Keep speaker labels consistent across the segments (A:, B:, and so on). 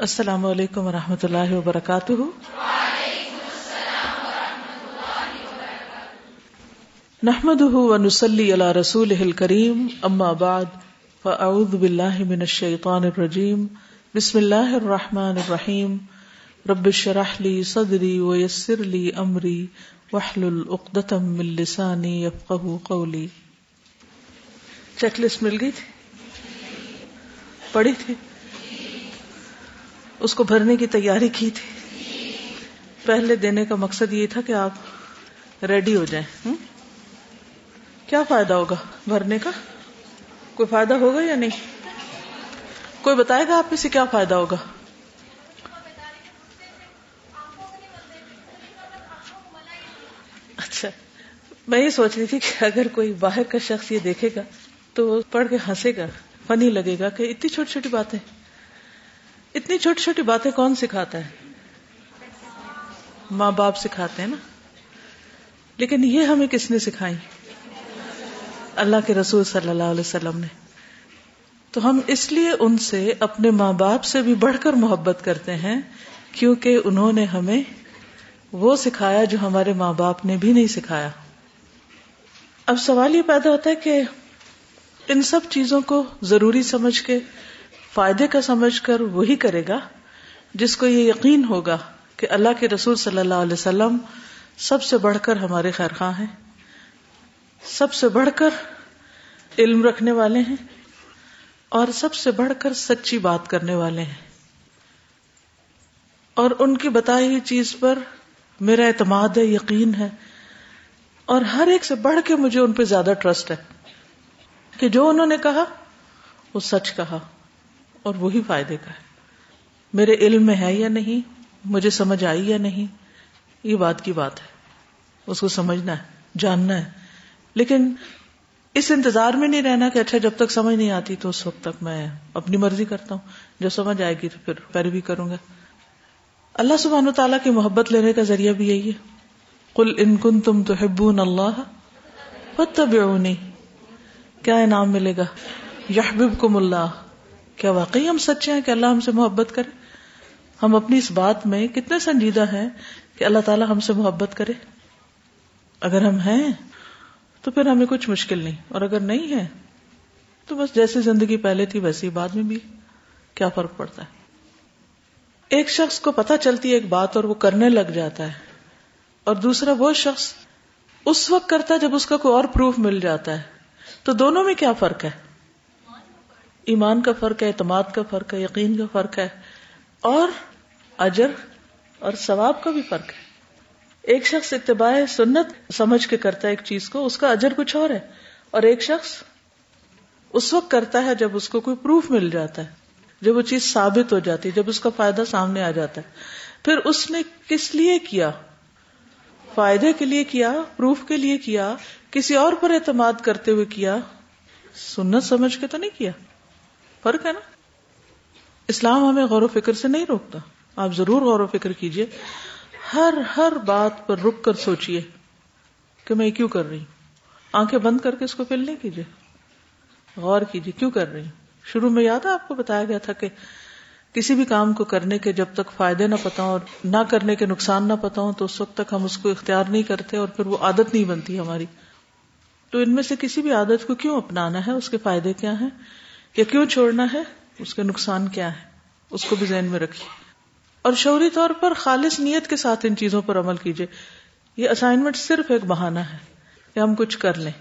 A: السلام علیکم و رحمۃ اللہ وبرکاتہ۔ نحمد ونسلی علی رسول کریم اما بعد، فاعوذ باللہ من الشیطان الرجیم۔ بسم اللہ الرحمن الرحیم۔ رب شرح لی صدری ویسر لی امری وحلل اقدتم من لسانی یفقہ قولی۔ چیک لسٹ مل گئی تھی؟ پڑھی تھی؟ اس کو بھرنے کی تیاری کی تھی۔ پہلے دینے کا مقصد یہ تھا کہ آپ ریڈی ہو جائیں۔ کیا فائدہ ہوگا بھرنے کا؟ کوئی فائدہ ہوگا یا نہیں؟ کوئی بتائے گا آپ میں سے کیا فائدہ ہوگا؟ اچھا میں یہ سوچ رہی تھی کہ اگر کوئی باہر کا شخص یہ دیکھے گا تو پڑھ کے ہنسے گا، فنی لگے گا کہ اتنی چھوٹی چھوٹی باتیں۔ اتنی چھوٹی چھوٹی باتیں کون سکھاتا ہے؟ ماں باپ سکھاتے ہیں نا۔ لیکن یہ ہمیں کس نے سکھائی؟ اللہ کے رسول صلی اللہ علیہ وسلم نے۔ تو ہم اس لیے ان سے اپنے ماں باپ سے بھی بڑھ کر محبت کرتے ہیں، کیونکہ انہوں نے ہمیں وہ سکھایا جو ہمارے ماں باپ نے بھی نہیں سکھایا۔ اب سوال یہ پیدا ہوتا ہے کہ ان سب چیزوں کو ضروری سمجھ کے فائدے کا سمجھ کر وہی کرے گا جس کو یہ یقین ہوگا کہ اللہ کے رسول صلی اللہ علیہ وسلم سب سے بڑھ کر ہمارے خیر خواہ ہیں، سب سے بڑھ کر علم رکھنے والے ہیں اور سب سے بڑھ کر سچی بات کرنے والے ہیں۔ اور ان کی بتائی ہوئی چیز پر میرا اعتماد ہے، یقین ہے۔ اور ہر ایک سے بڑھ کے مجھے ان پہ زیادہ ٹرسٹ ہے کہ جو انہوں نے کہا، وہ سچ کہا۔ اور وہی فائدے کا ہے۔ میرے علم میں ہے یا نہیں؟ مجھے سمجھ آئی یا نہیں؟ یہ بات کی بات ہے۔ اس کو سمجھنا ہے، جاننا ہے۔ لیکن اس انتظار میں نہیں رہنا کہ اچھا جب تک سمجھ نہیں آتی تو اس وقت تک میں اپنی مرضی کرتا ہوں۔ جب سمجھ آئے گی تو پھر پیروی کروں گا۔ اللہ سبحان و تعالیٰ کی محبت لینے کا ذریعہ بھی یہی ہے۔ کل ان کن تم تو ہبون اللہ کیا انعام ملے گا؟ یحبب کم اللہ کیا واقعی ہم سچے ہیں کہ اللہ ہم سے محبت کرے؟ ہم اپنی اس بات میں کتنے سنجیدہ ہیں کہ اللہ تعالیٰ ہم سے محبت کرے؟ اگر ہم ہیں تو پھر ہمیں کچھ مشکل نہیں، اور اگر نہیں ہے تو بس جیسی زندگی پہلے تھی ویسی بعد میں بھی۔ کیا فرق پڑتا ہے؟ ایک شخص کو پتا چلتی ہے ایک بات اور وہ کرنے لگ جاتا ہے، اور دوسرا وہ شخص اس وقت کرتا ہے جب اس کا کوئی اور پروف مل جاتا ہے۔ تو دونوں میں کیا فرق ہے؟ ایمان کا فرق ہے، اعتماد کا فرق ہے، یقین کا فرق ہے، اور اجر اور ثواب کا بھی فرق ہے۔ ایک شخص اتباع سنت سمجھ کے کرتا ہے ایک چیز کو، اس کا اجر کچھ اور ہے۔ اور ایک شخص اس وقت کرتا ہے جب اس کو کوئی پروف مل جاتا ہے، جب وہ چیز ثابت ہو جاتی ہے، جب اس کا فائدہ سامنے آ جاتا ہے۔ پھر اس نے کس لیے کیا؟ فائدے کے لیے کیا؟ پروف کے لیے کیا؟ کسی اور پر اعتماد کرتے ہوئے کیا؟ سنت سمجھ کے تو نہیں کیا۔ فرق ہے نا؟ اسلام ہمیں غور و فکر سے نہیں روکتا۔ آپ ضرور غور و فکر کیجیے۔ ہر ہر بات پر رک کر سوچئے کہ میں کیوں کر رہی ہوں۔ آنکھیں بند کر کے اس کو فل نہیں کیجیے غور کیجیے کیوں کر رہی ہوں؟ شروع میں یاد ہے آپ کو بتایا گیا تھا کہ کسی بھی کام کو کرنے کے جب تک فائدے نہ پتا ہوں اور نہ کرنے کے نقصان نہ پتا ہوں تو اس وقت تک ہم اس کو اختیار نہیں کرتے اور پھر وہ عادت نہیں بنتی ہماری۔ تو ان میں سے کسی بھی عادت کو کیوں اپنانا ہے؟ اس کے فائدے کیا ہیں؟ یا کیوں چھوڑنا ہے؟ اس کے نقصان کیا ہے؟ اس کو بھی ذہن میں رکھیے۔ اور شعوری طور پر خالص نیت کے ساتھ ان چیزوں پر عمل کیجیے۔ یہ اسائنمنٹ صرف ایک بہانہ ہے کہ ہم کچھ کر لیں۔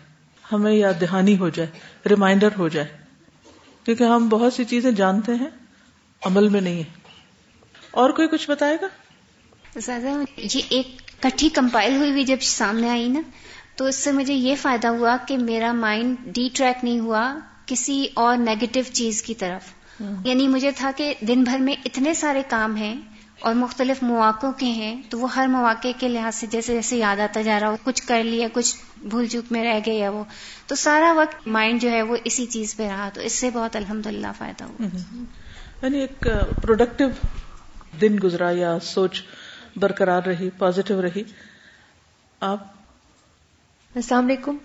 A: ہمیں یاد دہانی ہو جائے ریمائنڈر ہو جائے۔ کیونکہ ہم بہت سی چیزیں جانتے ہیں، عمل میں نہیں ہے اور کوئی کچھ بتائے گا؟
B: یہ ایک کٹھی کمپائل ہوئی ہوئی جب سامنے آئی نا، تو اس سے مجھے یہ فائدہ ہوا کہ میرا مائنڈ ڈی ٹریک نہیں ہوا۔ کسی اور نیگیٹو چیز کی طرف۔ ہاں۔ یعنی مجھے تھا کہ دن بھر میں اتنے سارے کام ہیں اور مختلف مواقع کے ہیں تو وہ ہر مواقع کے لحاظ سے جیسے جیسے یاد آتا جا رہا ہو کچھ کر لیا کچھ بھول چوک میں رہ گیا وہ۔ تو سارا وقت مائنڈ جو ہے وہ اسی چیز پہ رہا تو اس سے بہت الحمد للہ فائدہ ہوا۔
A: یعنی ایک پروڈکٹیو دن گزرا یا سوچ برقرار رہی پازیٹو رہی۔ آپ؟
C: السلام علیکم۔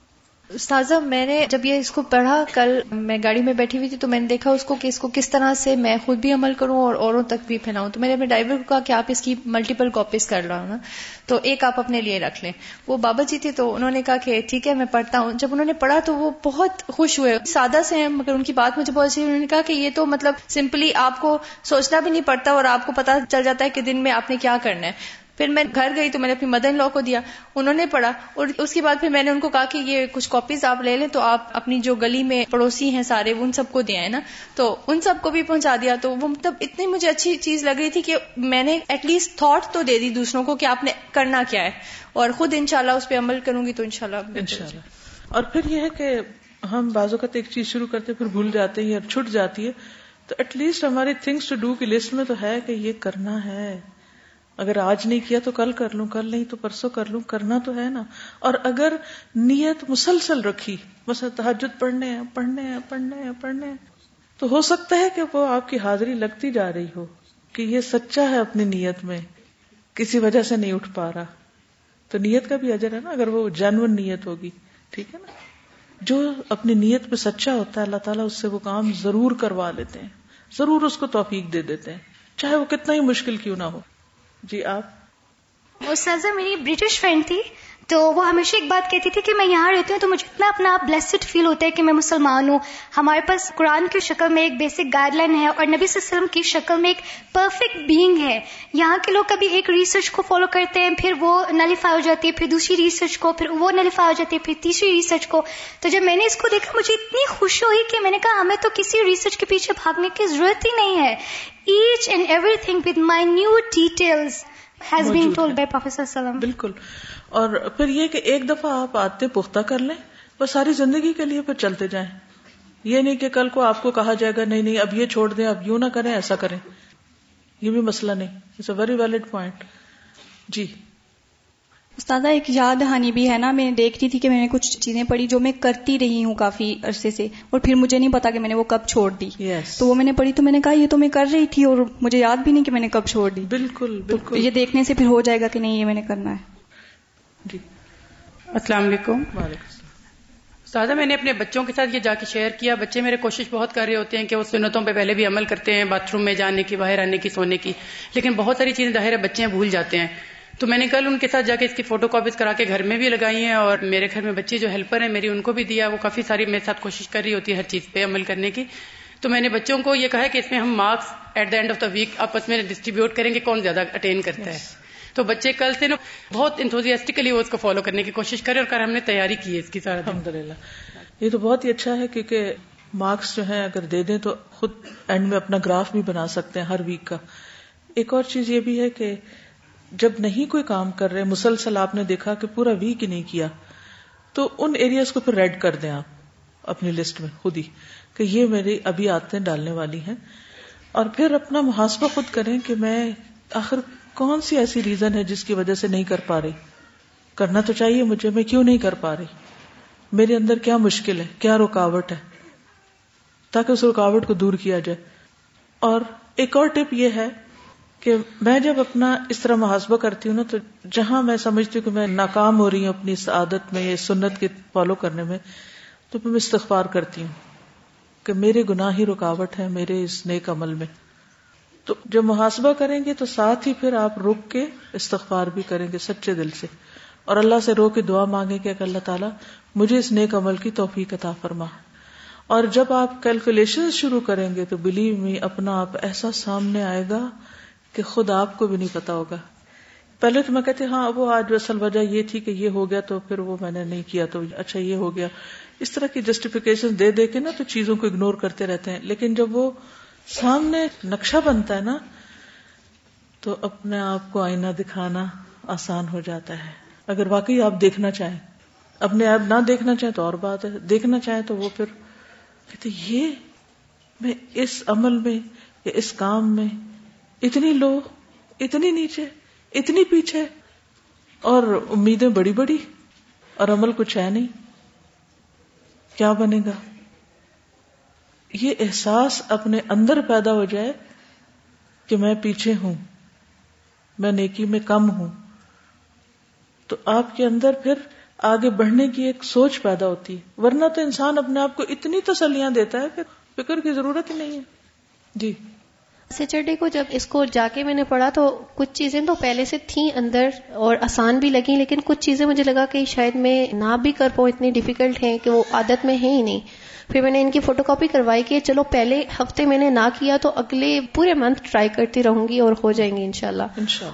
C: استاذہ، میں نے جب یہ اس کو پڑھا، کل میں گاڑی میں بیٹھی ہوئی تھی، تو میں نے دیکھا اس کو کہ اس کو کس طرح سے میں خود بھی عمل کروں اور اوروں تک بھی پھیلاؤں۔ تو میں نے اپنے ڈرائیور کو کہا کہ آپ اس کی ملٹیپل کاپیز کر رہا ہوں نا۔ تو ایک آپ اپنے لیے رکھ لیں۔ وہ بابا جی تھے تو انہوں نے کہا کہ ٹھیک ہے، میں پڑھتا ہوں۔ جب انہوں نے پڑھا تو وہ بہت خوش ہوئے۔ سادہ سے ہیں، مگر ان کی بات مجھے بہت اچھی انہوں نے کہا کہ یہ تو مطلب سمپلی آپ کو سوچنا بھی نہیں پڑتا اور آپ کو پتا چل جاتا ہے کہ دن میں آپ نے کیا کرنا ہے۔ پھر میں گھر گئی تو میں نے اپنی مدر ان لا کو دیا، انہوں نے پڑھا اور اس کے بعد پھر میں نے ان کو کہا کہ یہ کچھ کاپیز آپ لے لیں تو آپ اپنی جو گلی میں پڑوسی ہیں سارے ان سب کو دیا ہے نا؟ تو ان سب کو بھی پہنچا دیا تو وہ مطلب اتنی مجھے اچھی چیز لگ رہی تھی کہ میں نے ایٹ لیسٹ تھاٹ تو دے دی دوسروں کو کہ آپ نے کرنا کیا ہے۔ اور خود انشاءاللہ اس پہ عمل کروں گی تو انشاءاللہ
A: انشاءاللہ۔ اور پھر یہ ہے کہ ہم بازو کا ایک چیز شروع کرتے پھر بھول جاتے ہیں اور چھٹ جاتی ہے۔ تو ایٹ لیسٹ ہماری تھنگس ٹو ڈو کی لسٹ میں تو ہے کہ یہ کرنا ہے۔ اگر آج نہیں کیا تو کل کر لوں، کل نہیں تو پرسوں کر لوں، کرنا تو ہے نا۔ اور اگر نیت مسلسل رکھی بس تحجد پڑھنے ہیں پڑھنے ہیں پڑھنے ہیں پڑھنے ہیں، تو ہو سکتا ہے کہ وہ آپ کی حاضری لگتی جا رہی ہو کہ یہ سچا ہے اپنی نیت میں، کسی وجہ سے نہیں اٹھ پا رہا۔ تو نیت کا بھی اجر ہے نا، اگر وہ جنون نیت ہوگی، ٹھیک ہے نا۔ جو اپنی نیت پہ سچا ہوتا ہے، اللہ تعالیٰ اس سے وہ کام ضرور کروا لیتے ہیں، ضرور اس کو توفیق دے دیتے ہیں، چاہے وہ کتنا ہی مشکل کیوں نہ ہو۔ جی آپ؟
D: وہ سزا میری برٹش فرینڈ تھی۔ تو وہ ہمیشہ ایک بات کہتی تھی کہ میں یہاں رہتی ہوں تو مجھے اتنا اپنا بلیسڈ فیل ہوتا ہے کہ میں مسلمان ہوں۔ ہمارے پاس قرآن کی شکل میں ایک بیسک گائیڈ لائن ہے اور نبی صلی اللہ علیہ وسلم کی شکل میں ایک پرفیکٹ بینگ ہے۔ یہاں کے لوگ کبھی ایک ریسرچ کو فالو کرتے ہیں پھر وہ نلیفائی ہو جاتی ہے پھر دوسری ریسرچ کو پھر وہ نلیفائی ہو جاتی ہے پھر تیسری ریسرچ کو۔ تو جب میں نے اس کو دیکھا مجھے اتنی خوشی ہوئی کہ میں نے کہا ہمیں تو کسی ریسرچ کے پیچھے بھاگنے کی ضرورت ہی نہیں ہے۔ H and everything with my new details
A: بالکل۔ اور پھر یہ کہ ایک دفعہ آپ آتے پختہ کر لیں وہ ساری زندگی کے لیے پھر چلتے جائیں۔ یہ نہیں کہ کل کو آپ کو کہا جائے گا نہیں نہیں اب یہ چھوڑ دیں اب یوں نہ کریں ایسا کریں۔ یہ بھی مسئلہ نہیں۔ It's a very valid point جی۔
E: استاد ایک یاد دہانی بھی ہے نا میں دیکھ رہی تھی کہ میں نے کچھ چیزیں پڑھی جو میں کرتی رہی ہوں کافی عرصے سے اور پھر مجھے نہیں پتا کہ میں نے وہ کب چھوڑ دی۔
A: Yes.
E: تو وہ میں نے پڑھی تو میں نے کہا یہ تو میں کر رہی تھی اور مجھے یاد بھی نہیں کہ میں نے کب چھوڑ دی۔
A: بالکل بالکل۔
E: یہ دیکھنے سے پھر ہو جائے گا کہ نہیں یہ میں نے کرنا ہے۔
A: جی۔
F: السلام علیکم۔
A: وعلیکم
F: استاد میں نے اپنے بچوں کے ساتھ یہ جا کے شیئر کیا۔ بچے میرے کوشش بہت کر رہے ہوتے ہیں کہ وہ سنتوں پہ پہلے بھی عمل کرتے ہیں باتھ روم میں جانے کی باہر آنے کی سونے کی۔ لیکن بہت ساری چیزیں ظاہر بچے بھول جاتے ہیں۔ تو میں نے کل ان کے ساتھ جا کے اس کی فوٹو کاپیز کرا کے گھر میں بھی لگائی ہیں اور میرے گھر میں بچی جو ہیلپر ہیں میری ان کو بھی دیا۔ وہ کافی ساری میرے ساتھ کوشش کر رہی ہوتی ہے ہر چیز پہ عمل کرنے کی۔ تو میں نے بچوں کو یہ کہا کہ اس میں ہم marks at the end of the week آپس میں ڈسٹریبیوٹ کریں گے کون زیادہ اٹین کرتا ہے۔ تو بچے کل سے نا بہت انتوزیاسٹکلی وہ اس کو فالو کرنے کی کوشش کرے اور کر ہم نے تیاری کی ہے اس کی سارا
A: الحمد للہ یہ تو بہت ہی اچھا ہے کیونکہ مارکس جو ہیں اگر دے دیں تو خود اینڈ میں اپنا گراف بھی بنا سکتے ہیں ہر ویک کا۔ ایک اور چیز یہ بھی ہے کہ جب نہیں کوئی کام کر رہے، مسلسل آپ نے دیکھا کہ پورا ویک ہی نہیں کیا، تو ان ایریاز کو پھر ریڈ کر دیں آپ اپنی لسٹ میں خود ہی کہ یہ میری ابھی آتے ڈالنے والی ہیں۔ اور پھر اپنا محاسبہ خود کریں کہ میں آخر کون سی ایسی ریزن ہے جس کی وجہ سے نہیں کر پا رہی؟ کرنا تو چاہیے مجھے، میں کیوں نہیں کر پا رہی؟ میرے اندر کیا مشکل ہے؟ کیا رکاوٹ ہے؟ تاکہ اس رکاوٹ کو دور کیا جائے۔ اور ایک اور ٹپ یہ ہے کہ میں جب اپنا اس طرح محاسبہ کرتی ہوں نا، تو جہاں میں سمجھتی ہوں کہ میں ناکام ہو رہی ہوں اپنی اس عادت میں یا سنت کے فالو کرنے میں، تو میں استغفار کرتی ہوں کہ میرے گناہ ہی رکاوٹ ہے میرے اس نیک عمل میں۔ تو جب محاسبہ کریں گے تو ساتھ ہی پھر آپ رک کے استغفار بھی کریں گے سچے دل سے۔ اور اللہ سے رو کے دعا مانگے کہ اللہ تعالیٰ مجھے اس نیک عمل کی توفیق عطا فرما۔ اور جب آپ کیلکولیشن شروع کریں گے تو بلیو می اپنا آپ ایسا سامنے آئے گا کہ خود آپ کو بھی نہیں پتا ہوگا۔ پہلے تو میں کہتی ہاں وہ آج اصل وجہ یہ تھی کہ یہ ہو گیا تو پھر وہ میں نے نہیں کیا تو اچھا یہ ہو گیا۔ اس طرح کی جسٹیفیکیشن دے دے کے نا تو چیزوں کو اگنور کرتے رہتے ہیں۔ لیکن جب وہ سامنے نقشہ بنتا ہے نا، تو اپنے آپ کو آئینہ دکھانا آسان ہو جاتا ہے۔ اگر واقعی آپ دیکھنا چاہیں، اپنے آپ نہ دیکھنا چاہیں تو اور بات ہے، دیکھنا چاہیں تو وہ پھر کہتے یہ میں اس عمل میں یا اس کام میں اتنی لو، اتنی نیچے، اتنی پیچھے اور امیدیں بڑی بڑی اور عمل کچھ ہے نہیں۔ کیا بنے گا؟ یہ احساس اپنے اندر پیدا ہو جائے کہ میں پیچھے ہوں، میں نیکی میں کم ہوں۔ تو آپ کے اندر پھر آگے بڑھنے کی ایک سوچ پیدا ہوتی ہے۔ ورنہ تو انسان اپنے آپ کو اتنی تسلیاں دیتا ہے کہ فکر کی ضرورت ہی نہیں ہے۔ جی۔
G: سیچرڈے کو جب اس کو جا کے میں نے پڑھا تو کچھ چیزیں تو پہلے سے تھیں اندر اور آسان بھی لگی لیکن کچھ چیزیں مجھے لگا کہ شاید میں نہ بھی کر پاؤں، اتنی ڈیفیکلٹ ہیں کہ وہ عادت میں ہے ہی نہیں۔ پھر میں نے ان کی فوٹو کاپی کروائی کہ چلو پہلے ہفتے میں نے نہ کیا تو اگلے پورے منتھ ٹرائی کرتی رہوں گی اور ہو جائیں گی انشاءاللہ۔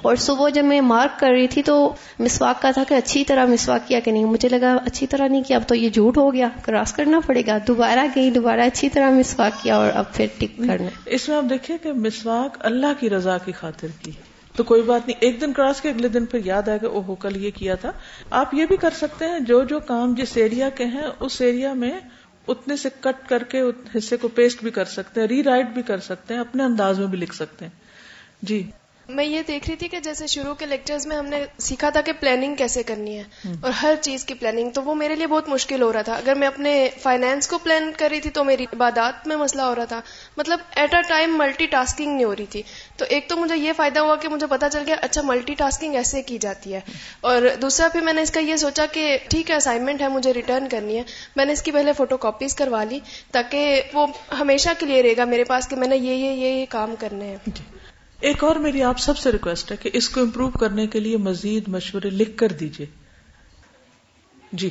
G: اور صبح جب میں مارک کر رہی تھی تو مسواک کا تھا کہ اچھی طرح مسواک کیا کہ نہیں مجھے لگا اچھی طرح نہیں کیا اب تو یہ جھوٹ ہو گیا کراس کرنا پڑے گا۔ دوبارہ گئی دوبارہ اچھی طرح مسواک کیا اور اب پھر ٹک کرنا۔
A: اس میں آپ دیکھیں کہ مسواک اللہ کی رضا کی خاطر کی۔ تو کوئی بات نہیں ایک دن کراس کے اگلے دن پھر یاد آئے گا اوہو کل یہ کیا تھا۔ آپ یہ بھی کر سکتے ہیں جو جو کام جس ایریا کے ہیں اس ایریا میں اتنے سے کٹ کر کے حصے کو پیسٹ بھی کر سکتے ہیں، ری رائٹ بھی کر سکتے ہیں، اپنے انداز میں بھی لکھ سکتے ہیں۔ جی۔
H: میں یہ دیکھ رہی تھی کہ جیسے شروع کے لیکچرز میں ہم نے سیکھا تھا کہ پلاننگ کیسے کرنی ہے اور ہر چیز کی پلاننگ تو وہ میرے لیے بہت مشکل ہو رہا تھا۔ اگر میں اپنے فائنینس کو پلان کر رہی تھی تو میری عبادات میں مسئلہ ہو رہا تھا۔ مطلب at a time multitasking نہیں ہو رہی تھی۔ تو ایک تو مجھے یہ فائدہ ہوا کہ مجھے پتا چل گیا اچھا ملٹی ٹاسکنگ ایسے کی جاتی ہے۔ اور دوسرا پھر میں نے اس کا یہ سوچا کہ ٹھیک ہے اسائنمنٹ ہے مجھے ریٹرن کرنی ہے۔ میں نے اس کی پہلے فوٹو کاپیز کروا لی تاکہ وہ ہمیشہ کے لیے رہے گا میرے پاس کہ میں نے یہ یہ یہ کام کرنے ہیں۔ جی۔
A: ایک اور میری آپ سب سے ریکویسٹ ہے کہ اس کو امپروو کرنے کے لیے مزید مشورے لکھ کر دیجیے جی۔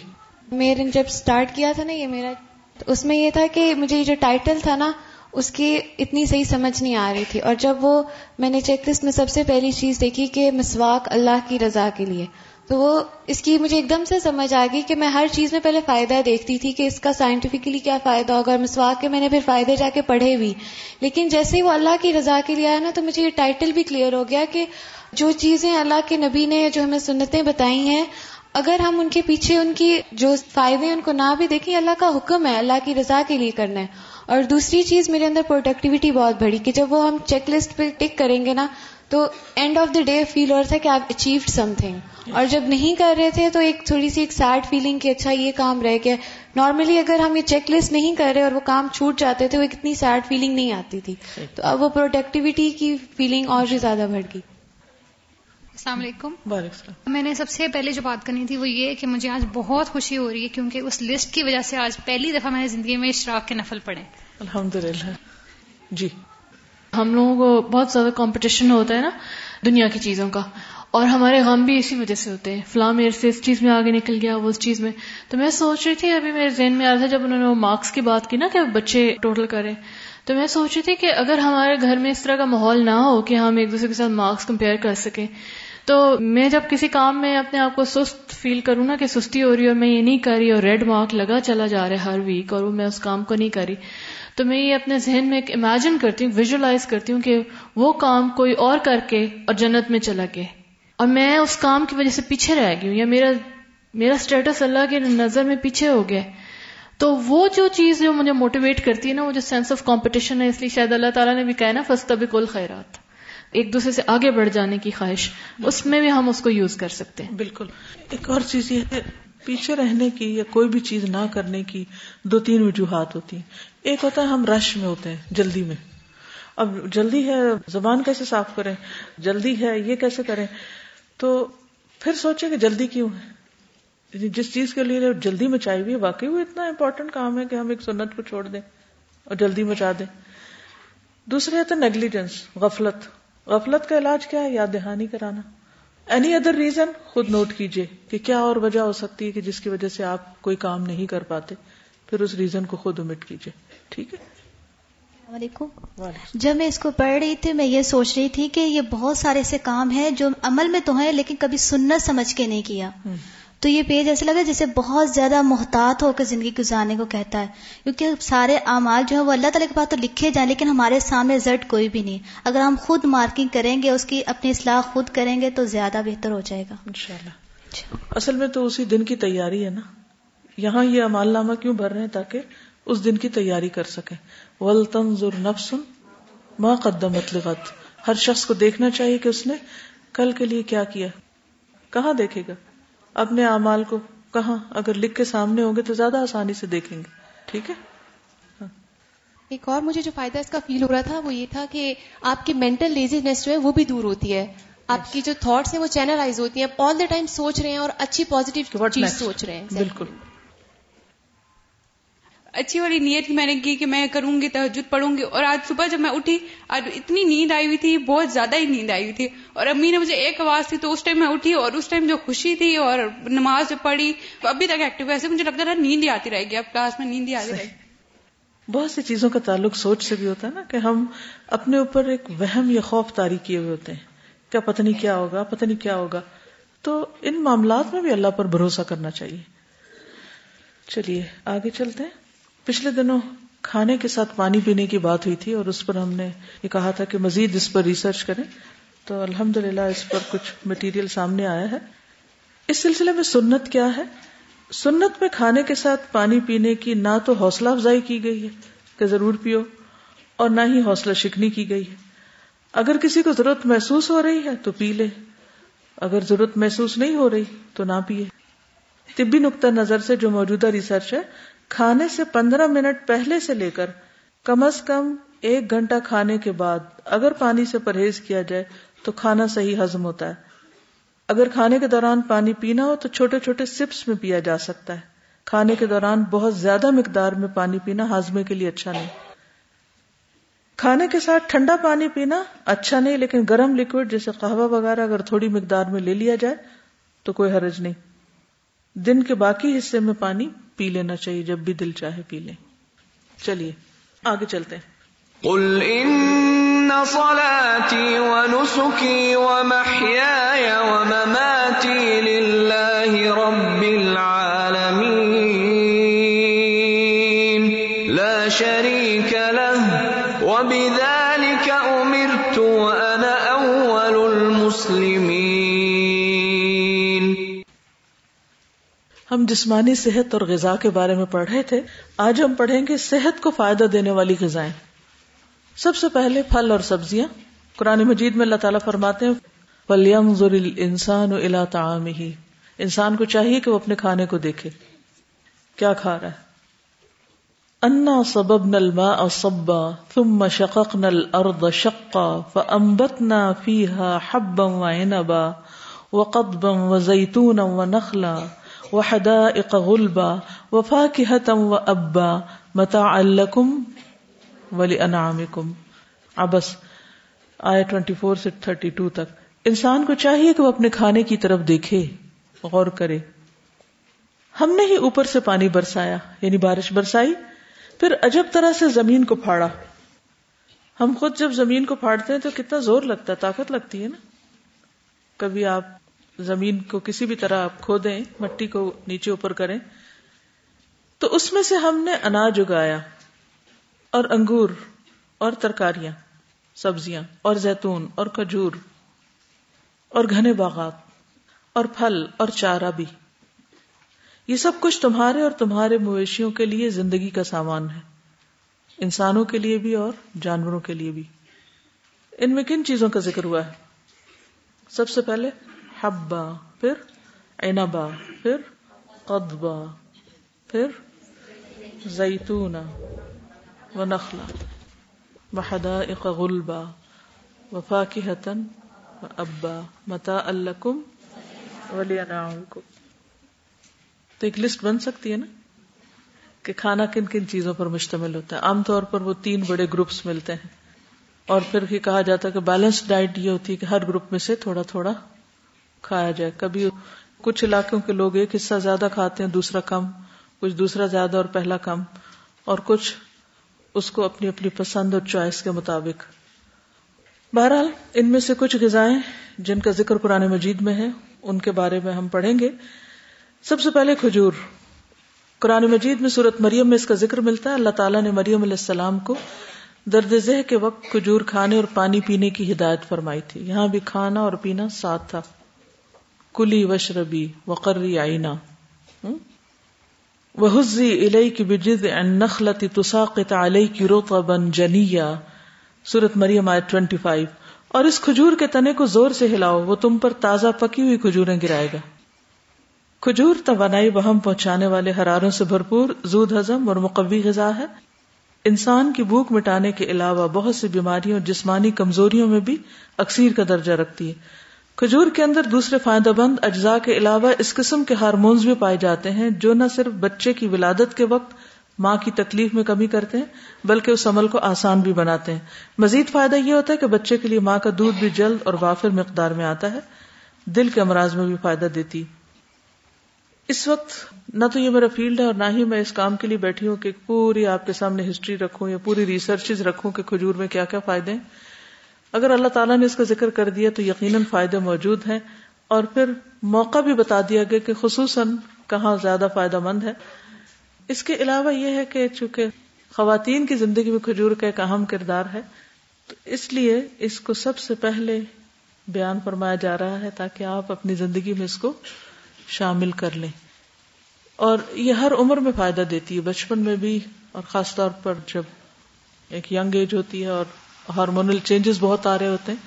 I: میرے جب سٹارٹ کیا تھا نا یہ میرا، تو اس میں یہ تھا کہ مجھے یہ جو ٹائٹل تھا نا، اس کی اتنی صحیح سمجھ نہیں آ رہی تھی۔ اور جب وہ میں نے چیک لسٹ میں سب سے پہلی چیز دیکھی کہ مسواک اللہ کی رضا کے لیے۔ تو وہ اس کی مجھے ایک دم سے سمجھ آ گئی کہ میں ہر چیز میں پہلے فائدہ دیکھتی تھی کہ اس کا سائنٹیفکلی کیا فائدہ ہوگا اور مسواک کے میں نے پھر فائدے جا کے پڑھے بھی۔ لیکن جیسے ہی وہ اللہ کی رضا کے لیے آیا نا تو مجھے یہ ٹائٹل بھی کلیئر ہو گیا کہ جو چیزیں اللہ کے نبی نے جو ہمیں سنتیں بتائی ہیں، اگر ہم ان کے پیچھے ان کی جو فائدے ان کو نہ بھی دیکھیں اللہ کا حکم ہے، اللہ کی رضا کے لیے کرنا ہے۔ اور دوسری چیز میرے اندر پروڈکٹیوٹی بہت بڑی کہ جب وہ ہم چیک لسٹ پہ ٹک کریں گے نا تو end of the day feel ہو رہا تھا کہ آپ اچیوڈ سم تھنگ اور جب نہیں کر رہے تھے تو ایک تھوڑی سی ایک سیڈ فیلنگ کہ اچھا یہ کام رہ گیا. نارملی اگر ہم یہ چیک لسٹ نہیں کر رہے اور وہ کام چھوٹ جاتے تھے وہ اتنی سیڈ فیلنگ نہیں آتی تھی. تو اب وہ پروڈکٹیوٹی کی فیلنگ اور بھی زیادہ بڑھ گئی.
D: السلام علیکم. میں نے سب سے پہلے جو بات کرنی تھی وہ یہ کہ مجھے آج بہت خوشی ہو رہی ہے کیونکہ اس لسٹ کی وجہ سے آج پہلی دفعہ میں نے زندگی میں اشراق کے نفل پڑے
A: الحمد للہ جی.
J: ہم لوگوں کو بہت زیادہ کمپٹیشن ہوتا ہے نا دنیا کی چیزوں کا۔ اور ہمارے غم بھی اسی وجہ سے ہوتے ہیں۔ فلاں میرے سے اس چیز میں آگے نکل گیا، وہ اس چیز میں۔ تو میں سوچ رہی تھی، ابھی میرے ذہن میں آ رہا تھا جب انہوں نے وہ مارکس کی بات کی نا کہ بچے ٹوٹل کریں۔ تو میں سوچ رہی تھی کہ اگر ہمارے گھر میں اس طرح کا ماحول نہ ہو کہ ہم ایک دوسرے کے ساتھ مارکس کمپیئر کر سکیں۔ تو میں جب کسی کام میں اپنے آپ کو سست فیل کروں نا کہ سستی ہو رہی ہے اور میں یہ نہیں کر رہی اور ریڈ مارک لگا چلا جا رہا ہے ہر ویک اور وہ میں اس کام کو نہیں کری تو میں یہ اپنے ذہن میں ایک امیجن کرتی ہوں ویژلائز کرتی ہوں کہ وہ کام کوئی اور کر کے اور جنت میں چلا گئے اور میں اس کام کی وجہ سے پیچھے رہ گئی ہوں یا میرا میرا اسٹیٹس اللہ کے نظر میں پیچھے ہو گیا۔ تو وہ جو چیز جو مجھے موٹیویٹ کرتی ہے نا، وہ جو سینس آف کمپٹیشن ہے، اس لیے شاید اللہ تعالیٰ نے بھی کہا نا فسٹ تب کل خیرات ایک دوسرے سے آگے بڑھ جانے کی خواہش اس میں بھی ہم اس کو یوز کر سکتے ہیں۔
A: بالکل۔ ایک اور چیز یہ ہے پیچھے رہنے کی یا کوئی بھی چیز نہ کرنے کی دو تین وجوہات ہوتی ہیں۔ ایک ہوتا ہے ہم رش میں ہوتے ہیں جلدی میں۔ اب جلدی ہے زبان کیسے صاف کریں؟ جلدی ہے یہ کیسے کریں؟ تو پھر سوچیں کہ جلدی کیوں ہے؟ یعنی جس چیز کے لیے جلدی مچائی ہوئی واقعی وہ اتنا امپورٹنٹ کام ہے کہ ہم ایک سنت کو چھوڑ دیں اور جلدی مچا دیں۔ دوسرے ہے نیگلیجنس غفلت۔ غفلت کا علاج کیا ہے؟ یاد دہانی کرانا۔ اینی ادر ریزن خود نوٹ کیجیے کہ کیا اور وجہ ہو سکتی ہے کہ جس کی وجہ سے آپ کوئی کام نہیں کر پاتے۔ پھر اس ریزن کو خود امٹ کیجیے ٹھیک ہے؟
K: جب میں اس کو پڑھ رہی تھی میں یہ سوچ رہی تھی کہ یہ بہت سارے ایسے کام ہیں جو عمل میں تو ہیں لیکن کبھی سننا سمجھ کے نہیں کیا۔ تو یہ پیج ایسے لگا جیسے بہت زیادہ محتاط ہو کر زندگی گزارنے کو کہتا ہے۔ کیونکہ سارے اعمال جو ہے وہ اللہ تعالیٰ کے پاس تو لکھے جائیں لیکن ہمارے سامنے رزلٹ کوئی بھی نہیں۔ اگر ہم خود مارکنگ کریں گے، اس کی اپنی اصلاح خود کریں گے تو زیادہ بہتر ہو جائے گا۔
A: انشاءاللہ۔ اصل میں تو اسی دن کی تیاری ہے نا۔ یہاں یہ امال نامہ کیوں بھر رہے ہیں تاکہ اس دن کی تیاری کر سکیں۔ ول تنظر نفسن ماں قدمت لغت ہر شخص کو دیکھنا چاہیے کہ اس نے کل کے لیے کیا کیا۔ کہاں دیکھے گا؟ اپنے اعمال کو کہاں اگر لکھ کے سامنے ہوں گے تو زیادہ آسانی سے دیکھیں گے۔ ٹھیک ہے؟
L: ہاں۔ ایک اور مجھے جو فائدہ اس کا فیل ہو رہا تھا وہ یہ تھا کہ آپ کی مینٹل لیزینس جو ہے وہ بھی دور ہوتی ہے۔ آپ کی جو تھاٹس ہیں وہ چینلائز ہوتی ہیں۔ آپ آل دا ٹائم سوچ رہے ہیں اور اچھی پازیٹیو چیز سوچ رہے ہیں۔
A: بالکل۔
M: اچھی والی نیت میں نے کی کہ میں کروں گی تحجد پڑھوں گی۔ اور آج صبح جب میں اٹھی، آج اتنی نیند آئی ہوئی تھی، بہت زیادہ ہی نیند آئی ہوئی تھی۔ اور امی نے مجھے ایک آواز تھی تو اس ٹائم میں اٹھی اور اس ٹائم جو خوشی تھی اور نماز جو پڑھی ابھی تک ایکٹیو ویسے مجھے لگتا تھا نیند ہی آتی رہے گی، اب کلاس میں نیند ہی آتی رہے گی۔
A: بہت سی چیزوں کا تعلق سوچ سے بھی ہوتا ہے نا کہ ہم اپنے اوپر ایک وہم یا خوف تاری کیے ہوئے ہوتے ہیں۔ کیا پتہ نہیں کیا ہوگا، پتہ نہیں کیا ہوگا۔ تو ان معاملات میں بھی اللہ پر بھروسہ کرنا چاہیے۔ چلیے، آگے چلتے ہیں۔ پچھلے دنوں کھانے کے ساتھ پانی پینے کی بات ہوئی تھی اور اس پر ہم نے یہ کہا تھا کہ مزید اس پر ریسرچ کریں۔ تو الحمد اس پر کچھ مٹیریل سامنے آیا ہے۔ اس سلسلے میں سنت کیا ہے؟ سنت میں کھانے کے ساتھ پانی پینے کی نہ تو حوصلہ افزائی کی گئی ہے کہ ضرور پیو اور نہ ہی حوصلہ شکنی کی گئی ہے۔ اگر کسی کو ضرورت محسوس ہو رہی ہے تو پی لے۔ اگر ضرورت محسوس نہیں ہو رہی تو نہ پیے۔ طبی نقطہ نظر سے جو موجودہ ریسرچ ہے کھانے سے پندرہ منٹ پہلے سے لے کر کم از کم ایک گھنٹہ کھانے کے بعد اگر پانی سے پرہیز کیا جائے تو کھانا صحیح ہضم ہوتا ہے۔ اگر کھانے کے دوران پانی پینا ہو تو چھوٹے چھوٹے سپس میں پیا جا سکتا ہے۔ کھانے کے دوران بہت زیادہ مقدار میں پانی پینا ہاضمے کے لیے اچھا نہیں۔ کھانے کے ساتھ ٹھنڈا پانی پینا اچھا نہیں، لیکن گرم لکوڈ جیسے قہوہ وغیرہ اگر تھوڑی مقدار میں لے لیا جائے تو کوئی حرج نہیں۔ دن کے باقی حصے میں پانی پی لینا چاہیے، جب بھی دل چاہے پی لیں۔ چلیے، آگے چلتے ہیں۔ قل ان صلاتي ونسكي ومحياي ومماتي لله ہم جسمانی صحت اور غذا کے بارے میں پڑھ رہے تھے۔ آج ہم پڑھیں گے صحت کو فائدہ دینے والی غذائیں۔ سب سے پہلے پھل اور سبزیاں۔ قرآن مجید میں اللہ تعالیٰ فرماتے ہیں ولیم ضر انسان الا تعام ہی انسان کو چاہیے کہ وہ اپنے کھانے کو دیکھے۔ کیا کھا رہا ہے؟ انا سبب نل ما صبا ثم شقق نل ارد شقا فانبتنا فيها حبا وعنبا وقضبا وزيتونا ونخلا وحدائق غلبا وفاكهة وأبا متاعا لكم ولی انعام کم ابس آئے ٹوینٹی فور سے تھرٹی ٹو تک۔ انسان کو چاہیے کہ وہ اپنے کھانے کی طرف دیکھے، غور کرے۔ ہم نے ہی اوپر سے پانی برسایا یعنی بارش برسائی، پھر عجب طرح سے زمین کو پھاڑا۔ ہم خود جب زمین کو پھاڑتے ہیں تو کتنا زور لگتا ہے، طاقت لگتی ہے نا۔ کبھی آپ زمین کو کسی بھی طرح آپ کھو دیں، مٹی کو نیچے اوپر کریں۔ تو اس میں سے ہم نے اناج اگایا اور انگور اور ترکاریاں، سبزیاں اور زیتون اور کھجور اور گھنے باغات اور پھل اور چارہ بھی۔ یہ سب کچھ تمہارے اور تمہارے مویشیوں کے لیے زندگی کا سامان ہے۔ انسانوں کے لیے بھی اور جانوروں کے لیے بھی۔ ان میں کن چیزوں کا ذکر ہوا ہے؟ سب سے پہلے حبا پھر اینبا پھر قدبا پھر زیتون و نخلا وحدائق غلبا وفاکہتن و ابا متا الکم ولی تو ایک لسٹ بن سکتی ہے نا کہ کھانا کن کن چیزوں پر مشتمل ہوتا ہے۔ عام طور پر وہ تین بڑے گروپس ملتے ہیں۔ اور پھر بھی کہا جاتا ہے کہ بیلنس ڈائٹ یہ ہوتی ہے کہ ہر گروپ میں سے تھوڑا تھوڑا کھایا جائے۔ کبھی کچھ علاقوں کے لوگ ایک حصہ زیادہ کھاتے ہیں، دوسرا کم، کچھ دوسرا زیادہ اور پہلا کم، اور کچھ اس کو اپنی اپنی پسند اور چوائس کے مطابق۔ بہرحال، ان میں سے کچھ غذائیں جن کا ذکر قرآن مجید میں ہے، ان کے بارے میں ہم پڑھیں گے۔ سب سے پہلے کھجور۔ قرآن مجید میں صورت مریم میں اس کا ذکر ملتا ہے۔ اللہ تعالیٰ نے مریم علیہ السلام کو درد ذہ کے وقت کھجور کھانے اور پانی پینے کی ہدایت فرمائی تھی۔ یہاں بھی کھانا اور پینا ساتھ تھا۔ کلی وشربی وقرری آئینہ وحزی الئی کی بجد نخلتی تساقت علیہ کی روتا بن جنیا۔ سورت مریم آئے ٹوینٹی فائیو اور اس کھجور کے تنے کو زور سے ہلاؤ، وہ تم پر تازہ پکی ہوئی کھجوریں گرائے گا۔ کھجور توانائی بہم پہنچانے والے حراروں سے بھرپور زود ہزم اور مقوی غذا ہے۔ انسان کی بھوک مٹانے کے علاوہ بہت سی بیماریوں اور جسمانی کمزوریوں میں بھی اکثیر کا درجہ رکھتی ہے۔ کھجور کے اندر دوسرے فائدہ مند اجزاء کے علاوہ اس قسم کے ہارمونز بھی پائے جاتے ہیں جو نہ صرف بچے کی ولادت کے وقت ماں کی تکلیف میں کمی کرتے ہیں، بلکہ اس عمل کو آسان بھی بناتے ہیں۔ مزید فائدہ یہ ہوتا ہے کہ بچے کے لیے ماں کا دودھ بھی جلد اور وافر مقدار میں آتا ہے، دل کے امراض میں بھی فائدہ دیتی۔ اس وقت نہ تو یہ میرا فیلڈ ہے اور نہ ہی میں اس کام کے لیے بیٹھی ہوں کہ پوری آپ کے سامنے ہسٹری رکھوں یا پوری ریسرچ رکھوں کہ کھجور میں کیا کیا فائدے ہیں۔ اگر اللہ تعالیٰ نے اس کا ذکر کر دیا تو یقیناً فائدے موجود ہیں اور پھر موقع بھی بتا دیا گیا کہ خصوصاً کہاں زیادہ فائدہ مند ہے۔ اس کے علاوہ یہ ہے کہ چونکہ خواتین کی زندگی میں کھجور کا ایک اہم کردار ہے، تو اس لیے اس کو سب سے پہلے بیان فرمایا جا رہا ہے تاکہ آپ اپنی زندگی میں اس کو شامل کر لیں۔ اور یہ ہر عمر میں فائدہ دیتی ہے، بچپن میں بھی اور خاص طور پر جب ایک ینگ ایج ہوتی ہے اور ہارمونل چینجز بہت آ رہے ہوتے ہیں۔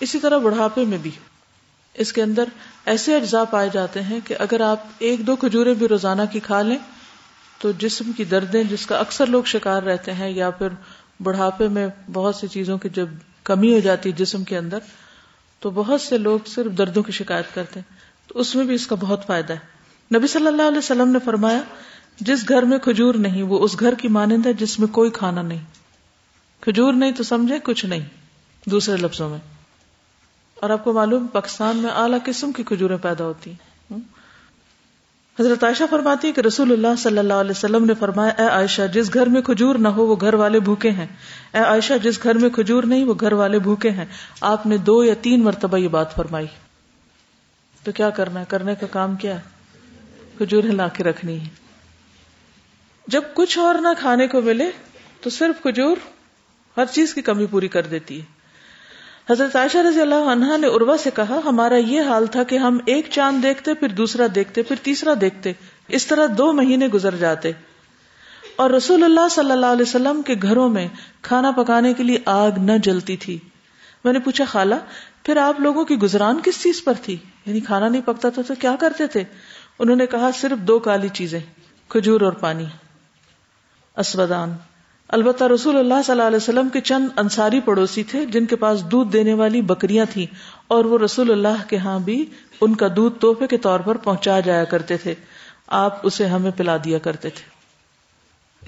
A: اسی طرح بڑھاپے میں بھی۔ اس کے اندر ایسے اجزاء پائے جاتے ہیں کہ اگر آپ ایک دو کھجورے بھی روزانہ کی کھا لیں، تو جسم کی دردیں جس کا اکثر لوگ شکار رہتے ہیں، یا پھر بڑھاپے میں بہت سی چیزوں کی جب کمی ہو جاتی ہے جسم کے اندر، تو بہت سے لوگ صرف دردوں کی شکایت کرتے ہیں۔ تو اس میں بھی اس کا بہت فائدہ ہے۔ نبی صلی اللہ علیہ وسلم نے فرمایا، جس گھر میں کھجور نہیں، وہ اس گھر کی مانند ہے جس میں کوئی کھانا نہیں۔ کھجور نہیں تو سمجھے کچھ نہیں، دوسرے لفظوں میں۔ اور آپ کو معلوم، پاکستان میں اعلیٰ قسم کی کھجوریں پیدا ہوتی ہیں۔ حضرت عائشہ فرماتی ہے کہ رسول اللہ صلی اللہ علیہ وسلم نے فرمایا، اے عائشہ، جس گھر میں کھجور نہ ہو، وہ گھر والے بھوکے ہیں۔ اے عائشہ، جس گھر میں کھجور نہیں، وہ گھر والے بھوکے ہیں۔ آپ نے دو یا تین مرتبہ یہ بات فرمائی۔ تو کیا کرنا ہے؟ کرنے کا کام کیا ہے؟ کھجور لا کے رکھنی ہے جب کچھ اور نہ کھانے کو ملے، تو صرف کھجور ہر چیز کی کمی پوری کر دیتی ہے۔ حضرت عائشہ رضی اللہ عنہا نے عروا سے کہا، ہمارا یہ حال تھا کہ ہم ایک چاند دیکھتے، پھر دوسرا دیکھتے، پھر تیسرا دیکھتے، اس طرح دو مہینے گزر جاتے۔ اور رسول اللہ صلی اللہ علیہ وسلم کے گھروں میں کھانا پکانے کے لیے آگ نہ جلتی تھی۔ میں نے پوچھا، خالہ، پھر آپ لوگوں کی گزران کس چیز پر تھی؟ یعنی کھانا نہیں پکتا تھا تو کیا کرتے تھے؟ انہوں نے کہا، صرف دو کالی چیزیں، کھجور اور پانی۔ اسودان۔ البتہ رسول اللہ صلی اللہ علیہ وسلم کے چند انصاری پڑوسی تھے جن کے پاس دودھ دینے والی بکریاں تھیں اور وہ رسول اللہ کے ہاں بھی ان کا دودھ توحفے کے طور پر پہنچا جایا کرتے تھے۔ آپ اسے ہمیں پلا دیا کرتے تھے۔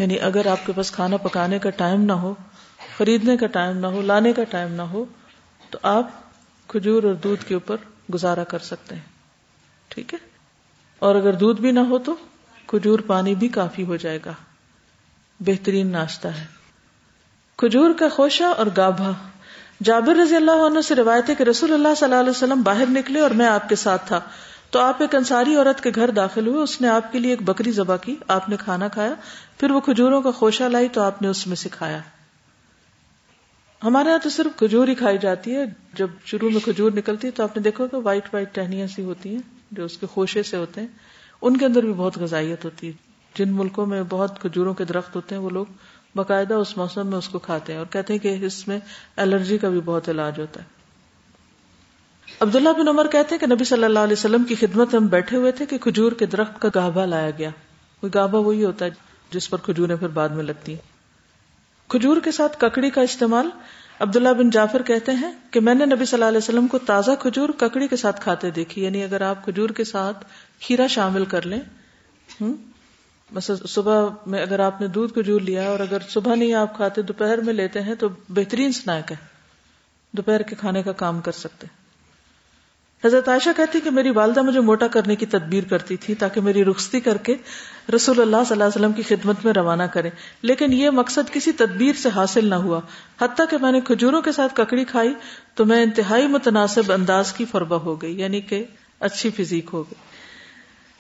A: یعنی اگر آپ کے پاس کھانا پکانے کا ٹائم نہ ہو، خریدنے کا ٹائم نہ ہو، لانے کا ٹائم نہ ہو، تو آپ کھجور اور دودھ کے اوپر گزارا کر سکتے ہیں۔ ٹھیک ہے؟ اور اگر دودھ بھی نہ ہو تو کھجور پانی بھی کافی ہو جائے گا۔ بہترین ناشتہ ہے۔ کھجور کا خوشہ اور گابھا۔ جابر رضی اللہ عنہ سے روایت ہے کہ رسول اللہ صلی اللہ علیہ وسلم باہر نکلے اور میں آپ کے ساتھ تھا۔ تو آپ ایک انصاری عورت کے گھر داخل ہوئے۔ اس نے آپ کے لیے ایک بکری ذبح کی۔ آپ نے کھانا کھایا۔ پھر وہ کھجوروں کا خوشہ لائی تو آپ نے اس میں سکھایا ہمارے یہاں تو صرف کھجور ہی کھائی جاتی ہے۔ جب شروع میں کھجور نکلتی ہے تو آپ نے دیکھو کہ وائٹ وائٹ ٹہنیاں سی ہوتی ہیں جو اس کے خوشے سے ہوتے ہیں۔ ان کے اندر بھی بہت غذائیت ہوتی ہے۔ جن ملکوں میں بہت کھجوروں کے درخت ہوتے ہیں وہ لوگ باقاعدہ اس موسم میں اس کو کھاتے ہیں اور کہتے ہیں کہ اس میں الرجی کا بھی بہت علاج ہوتا ہے۔ عبداللہ بن عمر کہتے ہیں کہ نبی صلی اللہ علیہ وسلم کی خدمت ہم بیٹھے ہوئے تھے کہ کھجور کے درخت کا گابا لایا گیا۔ کوئی گابا وہی ہوتا ہے جس پر کھجوریں پھر بعد میں لگتی ہیں۔ کھجور کے ساتھ ککڑی کا استعمال عبداللہ بن جعفر کہتے ہیں کہ میں نے نبی صلی اللہ علیہ وسلم کو تازہ کھجور ککڑی کے ساتھ کھاتے دیکھی یعنی اگر آپ کھجور کے ساتھ کھیرا شامل کر لیں صبح میں اگر آپ نے دودھ کو کھجور لیا اور اگر صبح نہیں آپ کھاتے، دوپہر میں لیتے ہیں تو بہترین سنیک ہے۔ دوپہر کے کھانے کا کام کر سکتے۔ حضرت عائشہ کہتی کہ میری والدہ مجھے موٹا کرنے کی تدبیر کرتی تھی تاکہ میری رخصتی کر کے رسول اللہ صلی اللہ علیہ وسلم کی خدمت میں روانہ کرے۔ لیکن یہ مقصد کسی تدبیر سے حاصل نہ ہوا۔ حتیٰ کہ میں نے کھجوروں کے ساتھ ککڑی کھائی تو میں انتہائی متناسب انداز کی فربہ ہو گئی یعنی کہ اچھی فزیک ہو گئی۔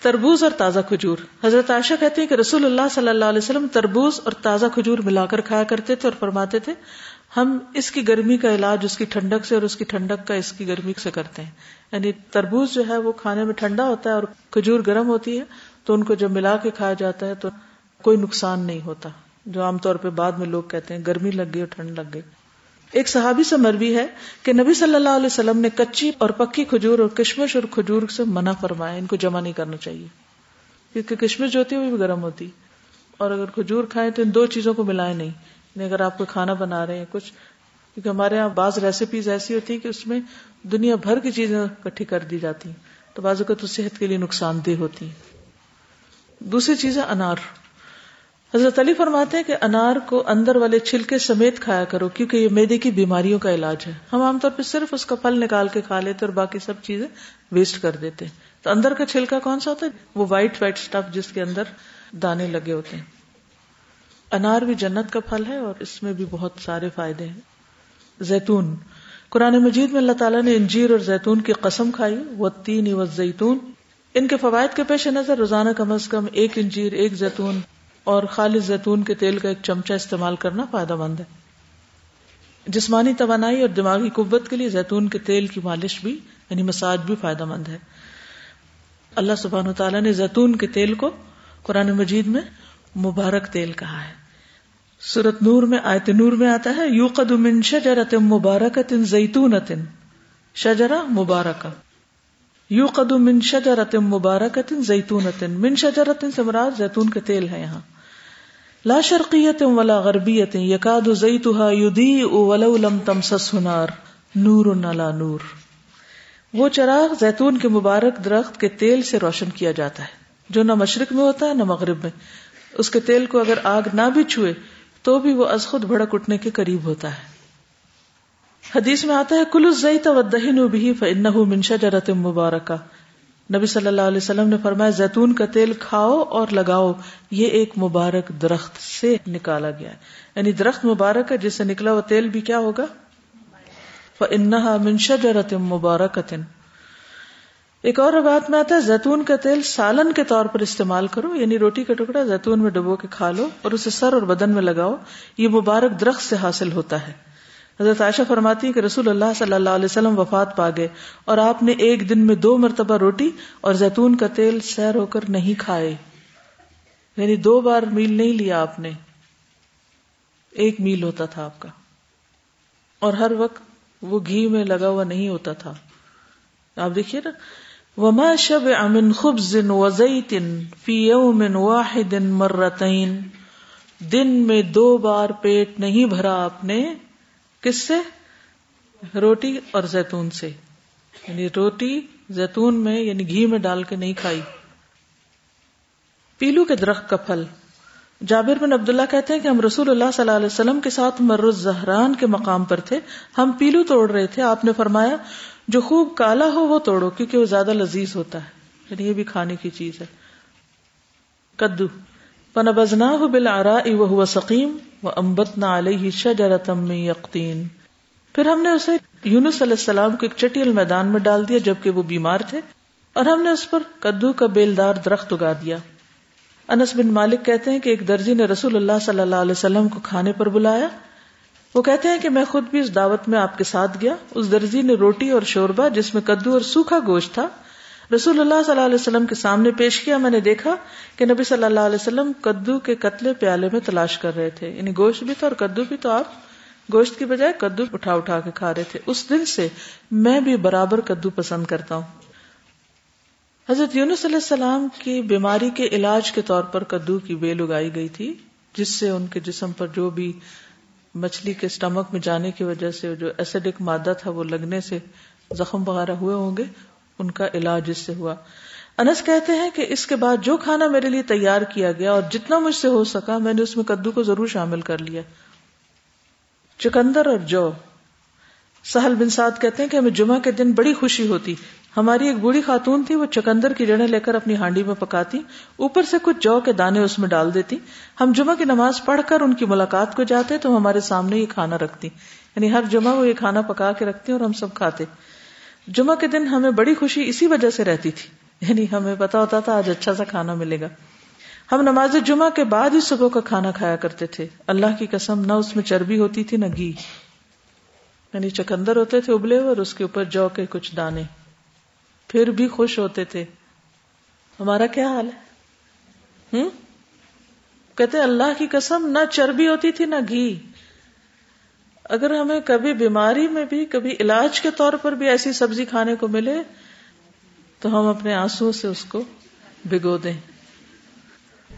A: تربوز اور تازہ کھجور۔ حضرت عائشہ کہتے ہیں کہ رسول اللہ صلی اللہ علیہ وسلم تربوز اور تازہ کھجور ملا کر کھایا کرتے تھے اور فرماتے تھے، ہم اس کی گرمی کا علاج اس کی ٹھنڈک سے اور اس کی ٹھنڈک کا اس کی گرمی سے کرتے ہیں۔ یعنی تربوز جو ہے وہ کھانے میں ٹھنڈا ہوتا ہے اور کھجور گرم ہوتی ہے، تو ان کو جب ملا کے کھایا جاتا ہے تو کوئی نقصان نہیں ہوتا۔ جو عام طور پہ بعد میں لوگ کہتے ہیں، گرمی لگ گئی اور ٹھنڈ لگ گئی۔ ایک صحابی سے مروی ہے کہ نبی صلی اللہ علیہ وسلم نے کچی اور پکی کھجور اور کشمش اور کھجور سے منع فرمایا، ان کو جمع نہیں کرنا چاہیے۔ کیونکہ کشمش جو ہوتی ہے وہ بھی گرم ہوتی۔ اور اگر کھجور کھائیں تو ان دو چیزوں کو ملائے نہیں۔ یعنی اگر آپ کو کھانا بنا رہے ہیں، کچھ، کیونکہ ہمارے یہاں بعض ریسیپیز ایسی ہوتی ہیں کہ اس میں دنیا بھر کی چیزیں اکٹھی کر دی جاتی ہیں۔ تو بعض اوقات صحت کے لیے نقصان دہ ہوتی ہیں۔ دوسری چیز ہے انار۔ حضرت علی فرماتے ہیں کہ انار کو اندر والے چھلکے سمیت کھایا کرو، کیونکہ یہ میدے کی بیماریوں کا علاج ہے۔ ہم عام طور پہ صرف اس کا پھل نکال کے کھا لیتے اور باقی سب چیزیں ویسٹ کر دیتے ہیں۔ تو اندر کا چھلکا کون سا ہوتا ہے؟ وہ وائٹ وائٹ اسٹف جس کے اندر دانے لگے ہوتے ہیں۔ انار بھی جنت کا پھل ہے اور اس میں بھی بہت سارے فائدے ہیں۔ زیتون۔ قرآن مجید میں اللہ تعالیٰ نے انجیر اور زیتون کی قسم کھائی، وہ تین و زیتون۔ ان کے فوائد کے پیش نظر روزانہ کم از کم ایک انجیر، ایک زیتون۔ اور خالص زیتون کے تیل کا ایک چمچہ استعمال کرنا فائدہ مند ہے۔ جسمانی توانائی اور دماغی قوت کے لیے زیتون کے تیل کی مالش بھی یعنی مساج بھی فائدہ مند ہے۔ اللہ سبحان تعالیٰ نے زیتون کے تیل کو قرآن مجید میں مبارک تیل کہا ہے۔ سورت نور میں، آیت نور میں آتا ہے یو قدم شجرت مبارک تن زیتون شجرا مبارک یو قدم شجرت مبارک تن زیتون من شجرت سے مراد زیتون کا تیل ہے یہاں۔ لا شرقیت ولا غربیت یقاد زیتها یدیء ولو لم تمسس نار، نور نلا نور۔ وہ چراغ زیتون کے مبارک درخت کے تیل سے روشن کیا جاتا ہے، جو نہ مشرق میں ہوتا ہے نہ مغرب میں۔ اس کے تیل کو اگر آگ نہ بھی چھوئے، تو بھی وہ از خود بھڑک اٹھنے کے قریب ہوتا ہے۔ حدیث میں آتا ہے کل زئی و دہن بھی فن منشا جرت مبارکہ۔ نبی صلی اللہ علیہ وسلم نے فرمایا، زیتون کا تیل کھاؤ اور لگاؤ، یہ ایک مبارک درخت سے نکالا گیا ہے۔ یعنی درخت مبارک ہے، جس سے نکلا وہ تیل بھی کیا ہوگا؟ فنحا منشا جرت مبارکن ایک اور روایت میں آتا ہے، زیتون کا تیل سالن کے طور پر استعمال کرو یعنی روٹی کا ٹکڑا زیتون میں ڈبو کے کھا لو اور اسے سر اور بدن میں لگاؤ، یہ مبارک درخت سے حاصل ہوتا ہے۔ حضرت عائشہ فرماتی کہ رسول اللہ صلی اللہ علیہ وسلم وفات پا گئے اور آپ نے ایک دن میں دو مرتبہ روٹی اور زیتون کا تیل سیر ہو کر نہیں کھائے۔ یعنی دو بار میل نہیں لیا آپ نے۔ ایک میل ہوتا تھا آپ کا۔ اور ہر وقت وہ گھی میں لگا ہوا نہیں ہوتا تھا۔ آپ دیکھیے نا۔ وما شب امن خبز فی یوم واحد مرتين۔ دن میں دو بار پیٹ نہیں بھرا آپ نے۔ کس سے؟ روٹی اور زیتون سے۔ یعنی روٹی زیتون میں یعنی گھی میں ڈال کے نہیں کھائی۔ پیلو کے درخت کا پھل۔ جابر بن عبداللہ کہتے ہیں کہ ہم رسول اللہ صلی اللہ علیہ وسلم کے ساتھ مرز زہران کے مقام پر تھے۔ ہم پیلو توڑ رہے تھے۔ آپ نے فرمایا، جو خوب کالا ہو وہ توڑو، کیونکہ وہ زیادہ لذیذ ہوتا ہے۔ یعنی یہ بھی کھانے کی چیز ہے۔ کدو۔ پن بل آرا وہ سکیم و امبت نہ علیہ شجرتم یقین پھر ہم نے اسے یونس علیہ السلام کو ایک چٹیل میدان میں ڈال دیا جبکہ وہ بیمار تھے۔ اور ہم نے اس پر کدو کا بیلدار درخت اگا دیا۔ انس بن مالک کہتے ہیں کہ ایک درجی نے رسول اللہ صلی اللہ علیہ وسلم کو کھانے پر بلایا۔ وہ کہتے ہیں کہ میں خود بھی اس دعوت میں آپ کے ساتھ گیا۔ اس درجی نے روٹی اور شوربہ جس میں کدو اور سوکھا گوشت تھا رسول اللہ صلی اللہ علیہ وسلم کے سامنے پیش کیا میں نے دیکھا کہ نبی صلی اللہ علیہ وسلم کدو کے قتلے پیالے میں تلاش کر رہے تھے یعنی گوشت بھی تھا اور کدو بھی تو آپ گوشت کی بجائے کدو اٹھا اٹھا کے کھا رہے تھے۔ اس دن سے میں بھی برابر کدو پسند کرتا ہوں۔ حضرت یونس علیہ السلام کی بیماری کے علاج کے طور پر کدو کی بیل اگائی گئی تھی، جس سے ان کے جسم پر جو بھی مچھلی کے اسٹمک میں جانے کی وجہ سے جو ایسڈک مادہ تھا وہ لگنے سے زخم وغیرہ ہوئے ہوں گے۔ ان کا علاج اس سے ہوا۔ انس کہتے ہیں کہ اس کے بعد جو کھانا میرے لیے تیار کیا گیا اور جتنا مجھ سے ہو سکا، میں نے اس میں کدو کو ضرور شامل کر لیا۔ چکندر اور جو۔ سہل بن سعد کہتے ہیں کہ ہمیں جمعہ کے دن بڑی خوشی ہوتی۔ ہماری ایک بوڑھی خاتون تھی، وہ چکندر کی جڑیں لے کر اپنی ہانڈی میں پکاتی۔ اوپر سے کچھ جو کے دانے اس میں ڈال دیتی۔ ہم جمعہ کی نماز پڑھ کر ان کی ملاقات کو جاتے تو ہمارے سامنے یہ کھانا رکھتی۔ یعنی ہر جمعہ وہ یہ کھانا پکا کے رکھتی اور ہم سب کھاتے۔ جمعہ کے دن ہمیں بڑی خوشی اسی وجہ سے رہتی تھی۔ یعنی ہمیں پتا ہوتا تھا آج اچھا سا کھانا ملے گا۔ ہم نماز جمعہ کے بعد ہی صبح کا کھانا کھایا کرتے تھے۔ اللہ کی قسم، نہ اس میں چربی ہوتی تھی، نہ گھی۔ یعنی چکندر ہوتے تھے ابلے اور اس کے اوپر جو کے کچھ دانے۔ پھر بھی خوش ہوتے تھے۔ ہمارا کیا حال ہے؟ ہم؟ کہتے اللہ کی قسم، نہ چربی ہوتی تھی، نہ گھی۔ اگر ہمیں کبھی بیماری میں بھی کبھی علاج کے طور پر بھی ایسی سبزی کھانے کو ملے تو ہم اپنے آنسو سے اس کو بھگو دیں۔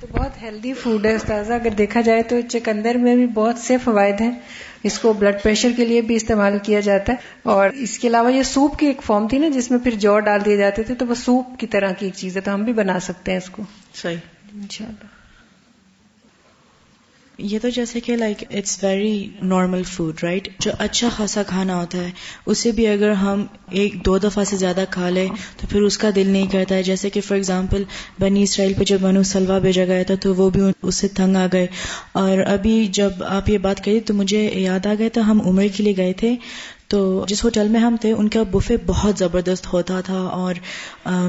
N: تو بہت ہیلدی فوڈ ہے استاذہ۔ اگر دیکھا جائے تو چکندر میں بھی بہت سے فوائد ہیں۔ اس کو بلڈ پریشر کے لیے بھی استعمال کیا جاتا ہے۔ اور اس کے علاوہ یہ سوپ کی ایک فارم تھی نا جس میں پھر جو ڈال دیے جاتے تھے تو وہ سوپ کی طرح کی ایک چیز ہے تو ہم بھی بنا سکتے ہیں اس کو۔
A: صحیح۔
N: انشاءاللہ۔
O: یہ تو جیسے کہ like it's very normal food right جو اچھا خاصا کھانا ہوتا ہے، اسے بھی اگر ہم ایک دو دفعہ سے زیادہ کھا لیں، تو پھر اس کا دل نہیں کرتا ہے۔ جیسے کہ فار ایگزامپل بنی اسرائیل پہ جب بنو سلوا بھیجا گیا تھا، تو وہ بھی اس سے تنگ آ گئے۔ اور ابھی جب آپ یہ بات کری تو مجھے یاد آ گیا تھا، ہم عمر کے لیے گئے تھے۔ تو جس ہوٹل میں ہم تھے، ان کا بفے بہت زبردست ہوتا تھا اور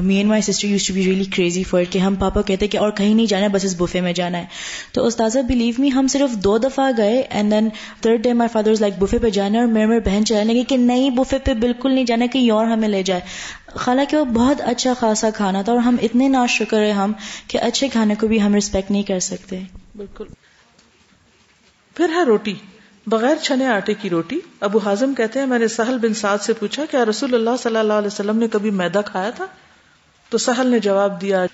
O: me and my sister use to be really crazy for کہ ہم پاپا کہتے کہ اور کہیں نہیں جانا ہے، بس اس بفے میں جانا ہے۔ تو استاذہ بلیو می ہم صرف دو دفعہ گئے and then third day my father like buffet پہ جانا ہے اور میرے میرے بہن چلانے لگی کہ نہیں بفے پہ بالکل نہیں جانا کہ اور ہمیں لے جائے۔ حالانکہ وہ بہت اچھا خاصا کھانا تھا اور ہم اتنے نا شکر ہیں ہم کہ اچھے کھانے کو بھی ہم ریسپیکٹ نہیں کر سکتے۔
A: بالکل۔ پھر ہے روٹی۔ بغیر چھنے آٹے کی روٹی، ابو ہاضم کہتے ہیں، میں نے سہل بن سعد سے پوچھا، کیا رسول اللہ صلی اللہ علیہ وسلم نے کبھی میدا کھایا تھا؟ تو سہل نے جواب دیا،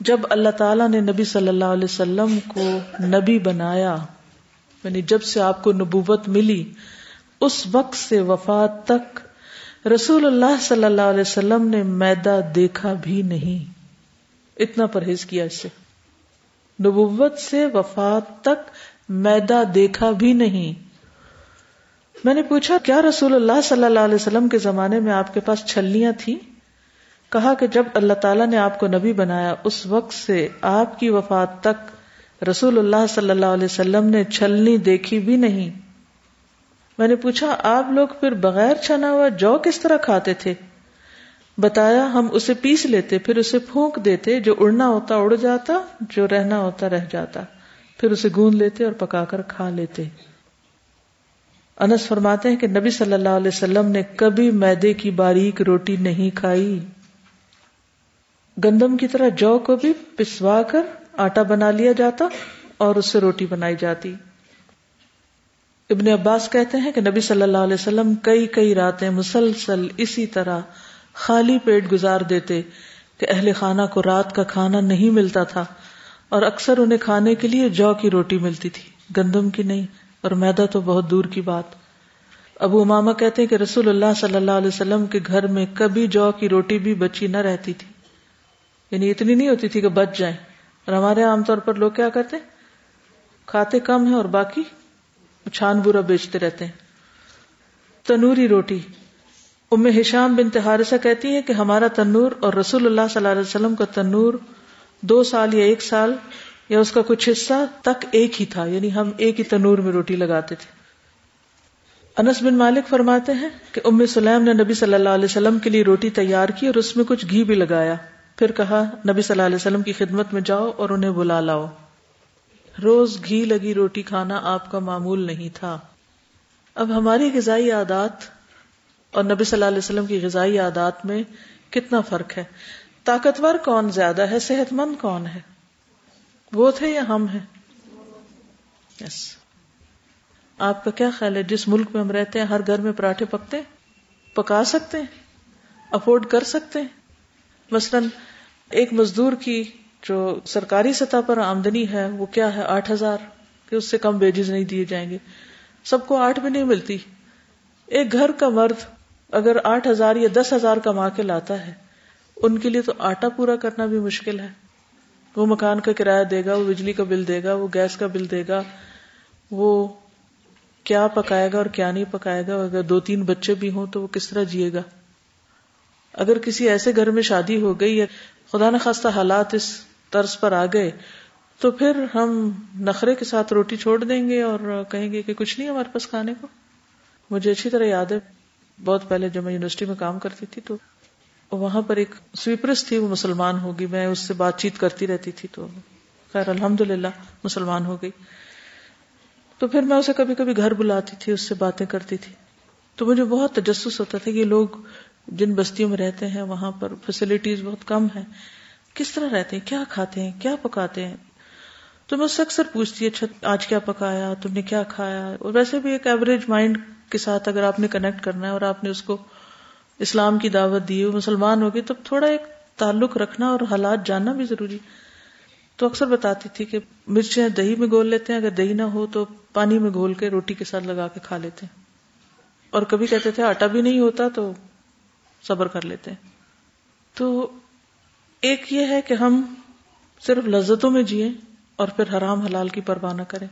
A: جب اللہ تعالیٰ نے نبی صلی اللہ علیہ وسلم کو نبی بنایا یعنی جب سے آپ کو نبوت ملی، اس وقت سے وفات تک رسول اللہ صلی اللہ علیہ وسلم نے میدا دیکھا بھی نہیں۔ اتنا پرہیز کیا اس سے۔ نبوت سے وفات تک میدا دیکھا بھی نہیں۔ میں نے پوچھا، کیا رسول اللہ صلی اللہ علیہ وسلم کے زمانے میں آپ کے پاس چھلیاں تھیں؟ کہا کہ جب اللہ تعالیٰ نے آپ کو نبی بنایا، اس وقت سے آپ کی وفات تک رسول اللہ صلی اللہ علیہ وسلم نے چھلنی دیکھی بھی نہیں۔ میں نے پوچھا، آپ لوگ پھر بغیر چھنا ہوا جو کس طرح کھاتے تھے؟ بتایا، ہم اسے پیس لیتے، پھر اسے پھونک دیتے، جو اڑنا ہوتا اڑ جاتا، جو رہنا ہوتا رہ جاتا۔ پھر اسے گوند لیتے اور پکا کر کھا لیتے۔ انس فرماتے ہیں کہ نبی صلی اللہ علیہ وسلم نے کبھی میدے کی باریک روٹی نہیں کھائی۔ گندم کی طرح جو کو بھی پسوا کر آٹا بنا لیا جاتا اور اس سے روٹی بنائی جاتی۔ ابن عباس کہتے ہیں کہ نبی صلی اللہ علیہ وسلم کئی کئی راتیں مسلسل اسی طرح خالی پیٹ گزار دیتے کہ اہل خانہ کو رات کا کھانا نہیں ملتا تھا۔ اور اکثر انہیں کھانے کے لیے جو کی روٹی ملتی تھی۔ گندم کی نہیں، اور میدا تو بہت دور کی بات۔ ابو اماما کہتے ہیں کہ رسول اللہ صلی اللہ علیہ وسلم کے گھر میں کبھی جو کی روٹی بھی بچی نہ رہتی تھی۔ یعنی اتنی نہیں ہوتی تھی کہ بچ جائیں۔ اور ہمارے عام طور پر لوگ کیا کرتے کھاتے کم ہیں اور باقی چھان برا بیچتے رہتے ہیں۔ تنوری روٹی۔ ام ہشام بن تہارسا کہتی ہے کہ ہمارا تنور اور رسول اللہ صلی اللہ علیہ وسلم کا تنور دو سال یا ایک سال یا اس کا کچھ حصہ تک ایک ہی تھا یعنی ہم ایک ہی تنور میں روٹی لگاتے تھے۔ انس بن مالک فرماتے ہیں کہ ام سلیم نے نبی صلی اللہ علیہ وسلم کے لیے روٹی تیار کی اور اس میں کچھ گھی بھی لگایا۔ پھر کہا، نبی صلی اللہ علیہ وسلم کی خدمت میں جاؤ اور انہیں بلا لاؤ۔ روز گھی لگی روٹی کھانا آپ کا معمول نہیں تھا۔ اب ہماری غذائی عادات اور نبی صلی اللہ علیہ وسلم کی غذائی عادات میں کتنا فرق ہے؟ طاقتور کون زیادہ ہے؟ صحت مند کون ہے؟ وہ تھے یا ہم ہیں؟ یس آپ کا کیا خیال ہے؟ جس ملک میں ہم رہتے ہیں، ہر گھر میں پراٹھے پکتے پکا سکتے ہیں؟ افورڈ کر سکتے ہیں؟ مثلاً ایک مزدور کی جو سرکاری سطح پر آمدنی ہے، وہ کیا ہے؟ آٹھ ہزار، کہ اس سے کم بیجز نہیں دیے جائیں گے۔ سب کو آٹھ بھی نہیں ملتی۔ ایک گھر کا مرد اگر آٹھ ہزار یا دس ہزار کما کے لاتا ہے ان کے لیے تو آٹا پورا کرنا بھی مشکل ہے۔ وہ مکان کا کرایہ دے گا، وہ بجلی کا بل دے گا، وہ گیس کا بل دے گا، وہ کیا پکائے گا اور کیا نہیں پکائے گا۔ اگر دو تین بچے بھی ہوں تو وہ کس طرح جیے گا۔ اگر کسی ایسے گھر میں شادی ہو گئی یا خدا نخواستہ حالات اس طرز پر آ گئے، تو پھر ہم نخرے کے ساتھ روٹی چھوڑ دیں گے اور کہیں گے کہ کچھ نہیں ہمارے پاس کھانے کو۔ مجھے اچھی طرح یاد ہے، بہت پہلے جب میں یونیورسٹی میں کام کرتی تھی تو وہاں پر ایک سویپرس تھی، وہ مسلمان ہوگی۔ میں اس سے بات چیت کرتی رہتی تھی تو خیر الحمد للہ مسلمان ہو گئی۔ تو پھر میں اسے کبھی کبھی گھر بلاتی تھی، اس سے باتیں کرتی تھی۔ تو مجھے بہت تجسس ہوتا تھا کہ لوگ جن بستیوں میں رہتے ہیں، وہاں پر فیسلٹیز بہت کم ہیں۔ کس طرح رہتے ہیں؟ کیا کھاتے ہیں؟ کیا پکاتے ہیں؟ تو میں اس سے اکثر پوچھتی اچھا آج کیا پکایا؟ تم نے کیا کھایا؟ اور ویسے بھی ایک ایوریج مائنڈ کے ساتھ اگر آپ نے کنیکٹ کرنا ہے اور آپ نے اس کو اسلام کی دعوت دی مسلمان ہوگی تب تھوڑا ایک تعلق رکھنا اور حالات جاننا بھی ضروری۔ تو اکثر بتاتی تھی کہ مرچیں دہی میں گول لیتے ہیں، اگر دہی نہ ہو تو پانی میں گول کے روٹی کے ساتھ لگا کے کھا لیتے ہیں۔ اور کبھی کہتے تھے، آٹا بھی نہیں ہوتا تو صبر کر لیتے ہیں۔ تو ایک یہ ہے کہ ہم صرف لذتوں میں جیے اور پھر حرام حلال کی پرواہ نہ کریں۔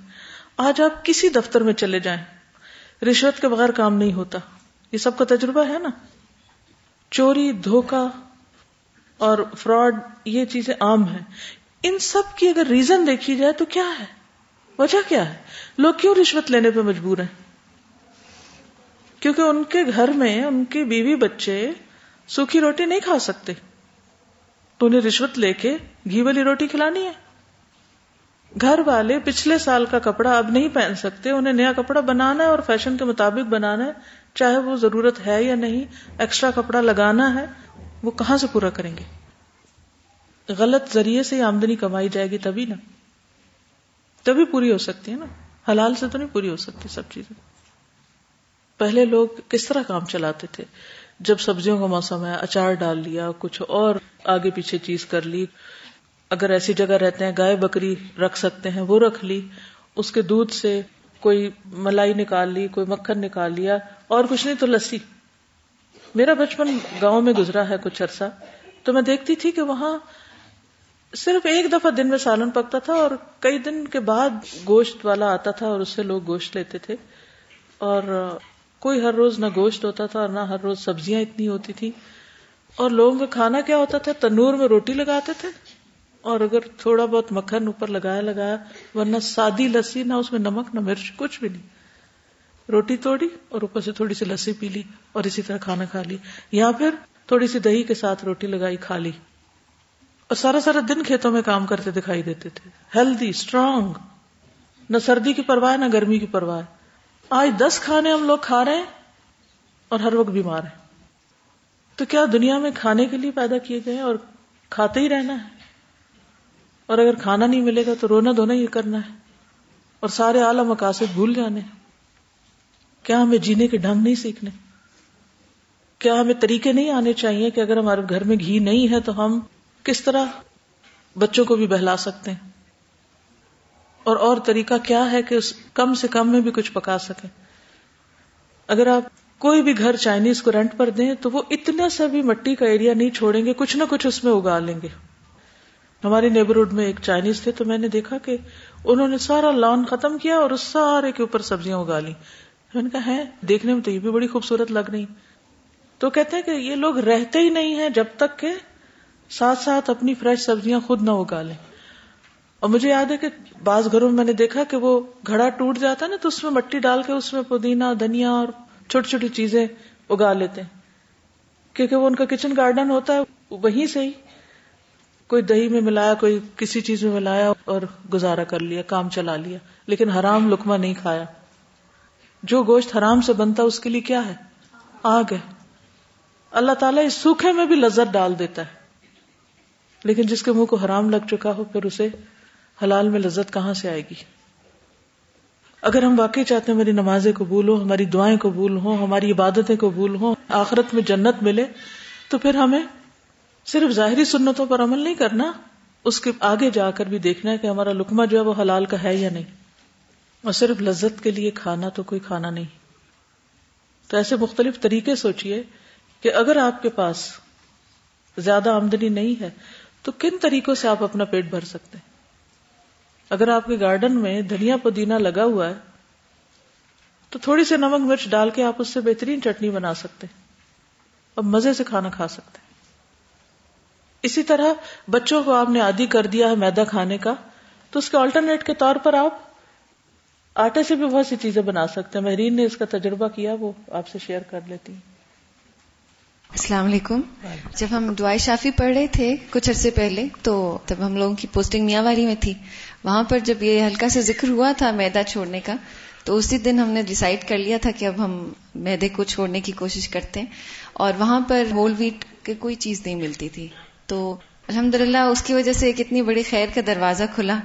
A: آج آپ کسی دفتر میں چلے جائیں، رشوت کے بغیر کام نہیں ہوتا۔ یہ سب کا تجربہ ہے نا؟ چوری دھوکا اور فراڈ، یہ چیزیں عام ہیں۔ ان سب کی اگر ریزن دیکھی جائے تو کیا ہے؟ وجہ کیا ہے؟ لوگ کیوں رشوت لینے پہ مجبور ہیں؟ کیونکہ ان کے گھر میں ان کی بیوی بچے سوکھی روٹی نہیں کھا سکتے۔ تو انہیں رشوت لے کے گھی والی روٹی کھلانی ہے۔ گھر والے پچھلے سال کا کپڑا اب نہیں پہن سکتے، انہیں نیا کپڑا بنانا ہے اور فیشن کے مطابق بنانا ہے۔ چاہے وہ ضرورت ہے یا نہیں ایکسٹرا کپڑا لگانا ہے، وہ کہاں سے پورا کریں گے؟ غلط ذریعے سے آمدنی کمائی جائے گی تبھی نا۔ تبھی پوری ہو سکتی ہے نا۔ حلال سے تو نہیں پوری ہو سکتی سب چیزیں۔ پہلے لوگ کس طرح کام چلاتے تھے؟ جب سبزیوں کا موسم ہے، اچار ڈال لیا، کچھ اور آگے پیچھے چیز کر لی۔ اگر ایسی جگہ رہتے ہیں، گائے بکری رکھ سکتے ہیں، وہ رکھ لی۔ اس کے دودھ سے کوئی ملائی نکال لی، کوئی مکھن نکال لیا۔ اور کچھ نہیں تو لسی۔ میرا بچپن گاؤں میں گزرا ہے کچھ عرصہ۔ تو میں دیکھتی تھی کہ وہاں صرف ایک دفعہ دن میں سالن پکتا تھا اور کئی دن کے بعد گوشت والا آتا تھا اور اس سے لوگ گوشت لیتے تھے۔ اور کوئی ہر روز نہ گوشت ہوتا تھا اور نہ ہر روز سبزیاں اتنی ہوتی تھی اور لوگوں کا کھانا کیا ہوتا تھا؟ تنور میں روٹی لگاتے تھے۔ اور اگر تھوڑا بہت مکھن اوپر لگایا لگایا، ورنہ سادی لسی، نہ اس میں نمک، نہ مرچ، کچھ بھی نہیں۔ روٹی توڑی اور اوپر سے تھوڑی سی لسی پی لی اور اسی طرح کھانا کھا لی یا پھر تھوڑی سی دہی کے ساتھ روٹی لگائی کھا لی اور سارا سارا دن کھیتوں میں کام کرتے دکھائی دیتے تھے۔ ہیلدی اسٹرانگ نہ سردی کی پرواہ نہ گرمی کی پرواہ آج دس کھانے ہم لوگ کھا رہے ہیں اور ہر وقت بیمار ہیں۔ تو کیا دنیا میں کھانے کے لیے پیدا کیے گئے اور کھاتے ہی رہنا ہے؟ اور اگر کھانا نہیں ملے گا تو رونا دھونا یہ کرنا ہے اور سارے اعلی مقاصد بھول جانے کیا ہمیں جینے کے ڈھنگ نہیں سیکھنے؟ کیا ہمیں طریقے نہیں آنے چاہیے کہ اگر ہمارے گھر میں گھی نہیں ہے تو ہم کس طرح بچوں کو بھی بہلا سکتے ہیں؟ اور اور طریقہ کیا ہے کہ اس کم سے کم میں بھی کچھ پکا سکیں؟ اگر آپ کوئی بھی گھر چائنیز کو رینٹ پر دیں تو وہ اتنا سا بھی مٹی کا ایریا نہیں چھوڑیں گے، کچھ نہ کچھ اس میں اگا لیں گے۔ ہمارے نیبرہڈ میں ایک چائنیز تھے تو میں نے دیکھا کہ انہوں نے سارا لان ختم کیا اور اس سارے کے اوپر سبزیاں اگا لی میں نے کہا ہے دیکھنے میں تو یہ بھی بڑی خوبصورت لگ رہی. تو کہتے ہیں کہ یہ لوگ رہتے ہی نہیں ہیں جب تک کہ ساتھ ساتھ اپنی فریش سبزیاں خود نہ اگا لیں اور مجھے یاد ہے کہ بعض گھروں میں میں نے دیکھا کہ وہ گھڑا ٹوٹ جاتا ہے نا تو اس میں مٹی ڈال کے اس میں پودینہ، دھنیا اور چھوٹی چھوٹی چیزیں اگا لیتے ہیں۔ کیونکہ وہ ان کا کچن گارڈن ہوتا ہے وہیں سے ہی کوئی دہی میں ملایا، کوئی کسی چیز میں ملایا اور گزارا کر لیا، کام چلا لیا، لیکن حرام لکما نہیں کھایا۔ جو گوشت حرام سے بنتا اس کے لیے کیا ہے؟ آگ ہے۔ اللہ تعالیٰ اس سوکھے میں بھی لذت ڈال دیتا ہے۔ لیکن جس کے منہ کو حرام لگ چکا ہو، پھر اسے حلال میں لذت کہاں سے آئے گی؟ اگر ہم واقعی چاہتے ہیں ہماری نمازیں قبول ہو ہماری دعائیں قبول ہوں، ہماری عبادتیں قبول ہوں، آخرت میں جنت ملے، تو پھر ہمیں صرف ظاہری سنتوں پر عمل نہیں کرنا، اس کے آگے جا کر بھی دیکھنا ہے کہ ہمارا لکما جو ہے وہ حلال کا ہے یا نہیں۔ اور صرف لذت کے لیے کھانا تو کوئی کھانا نہیں۔ تو ایسے مختلف طریقے سوچئے کہ اگر آپ کے پاس زیادہ آمدنی نہیں ہے، تو کن طریقوں سے آپ اپنا پیٹ بھر سکتے ہیں؟ اگر آپ کے گارڈن میں دھنیا پودینہ لگا ہوا ہے، تو تھوڑی سی نمک مرچ ڈال کے آپ اس سے بہترین چٹنی بنا سکتے اور مزے سے کھانا کھا سکتے اسی طرح بچوں کو آپ نے عادی کر دیا ہے میدا کھانے کا، تو اس کے آلٹرنیٹ کے طور پر آپ آٹے سے بھی بہت سی چیزیں بنا سکتے ہیں۔ مہرین نے اس کا تجربہ کیا وہ آپ سے شیئر کر لیتی
P: السلام علیکم۔ جب ہم دعائیں شافی پڑھ رہے تھے کچھ عرصے پہلے تو تب ہم لوگوں کی پوسٹنگ میاں والی میں تھی۔ وہاں پر جب یہ ہلکا سے ذکر ہوا تھا میدا چھوڑنے کا تو اسی دن ہم نے ڈسائڈ کر لیا تھا کہ اب ہم میدے کو چھوڑنے کی کوشش کرتے ہیں۔ اور وہاں پر ہول ویٹ کی کوئی چیز نہیں ملتی تھی۔ تو الحمد اس کی وجہ سے ایک اتنی بڑی خیر کا دروازہ کھلا۔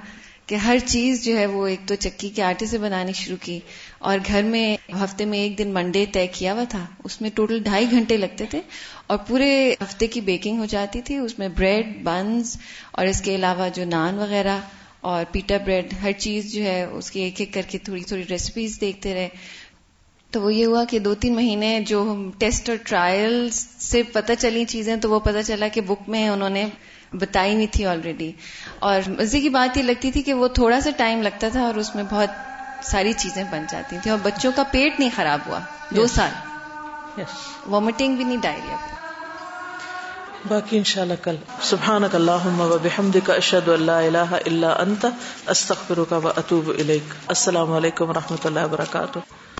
P: کہ ہر چیز جو ہے وہ ایک تو چکی کے آٹے سے بنانی شروع کی اور گھر میں ہفتے میں ایک دن منڈے طے کیا ہوا تھا، اس میں ٹوٹل ڈھائی گھنٹے لگتے تھے اور پورے ہفتے کی بیکنگ ہو جاتی تھی، اس میں بریڈ بنز اور اس کے علاوہ جو نان وغیرہ اور پیٹا بریڈ ہر چیز جو ہے اس کی ایک ایک کر کے تھوڑی تھوڑی ریسیپیز دیکھتے رہے۔ تو وہ یہ ہوا کہ دو تین مہینے جو ٹیسٹ اور ٹرائل سے پتہ چلی چیزیں تو وہ پتہ چلا کہ بک میں انہوں نے بتائی نہیں تھی آلریڈی اور مزے کی بات یہ لگتی تھی کہ وہ تھوڑا سا ٹائم لگتا تھا اور اس میں بہت ساری چیزیں بن جاتی تھیں اور بچوں کا پیٹ نہیں خراب ہوا۔ دو سال۔ وامٹنگ بھی نہیں ڈائریا
A: باقی انشاءاللہ کل۔ سبحانک اللہم و بحمدک اشہد ان لا الہ الا انت استغفرک و اتوب الیک۔ السلام علیکم و رحمۃ اللہ وبرکاتہ۔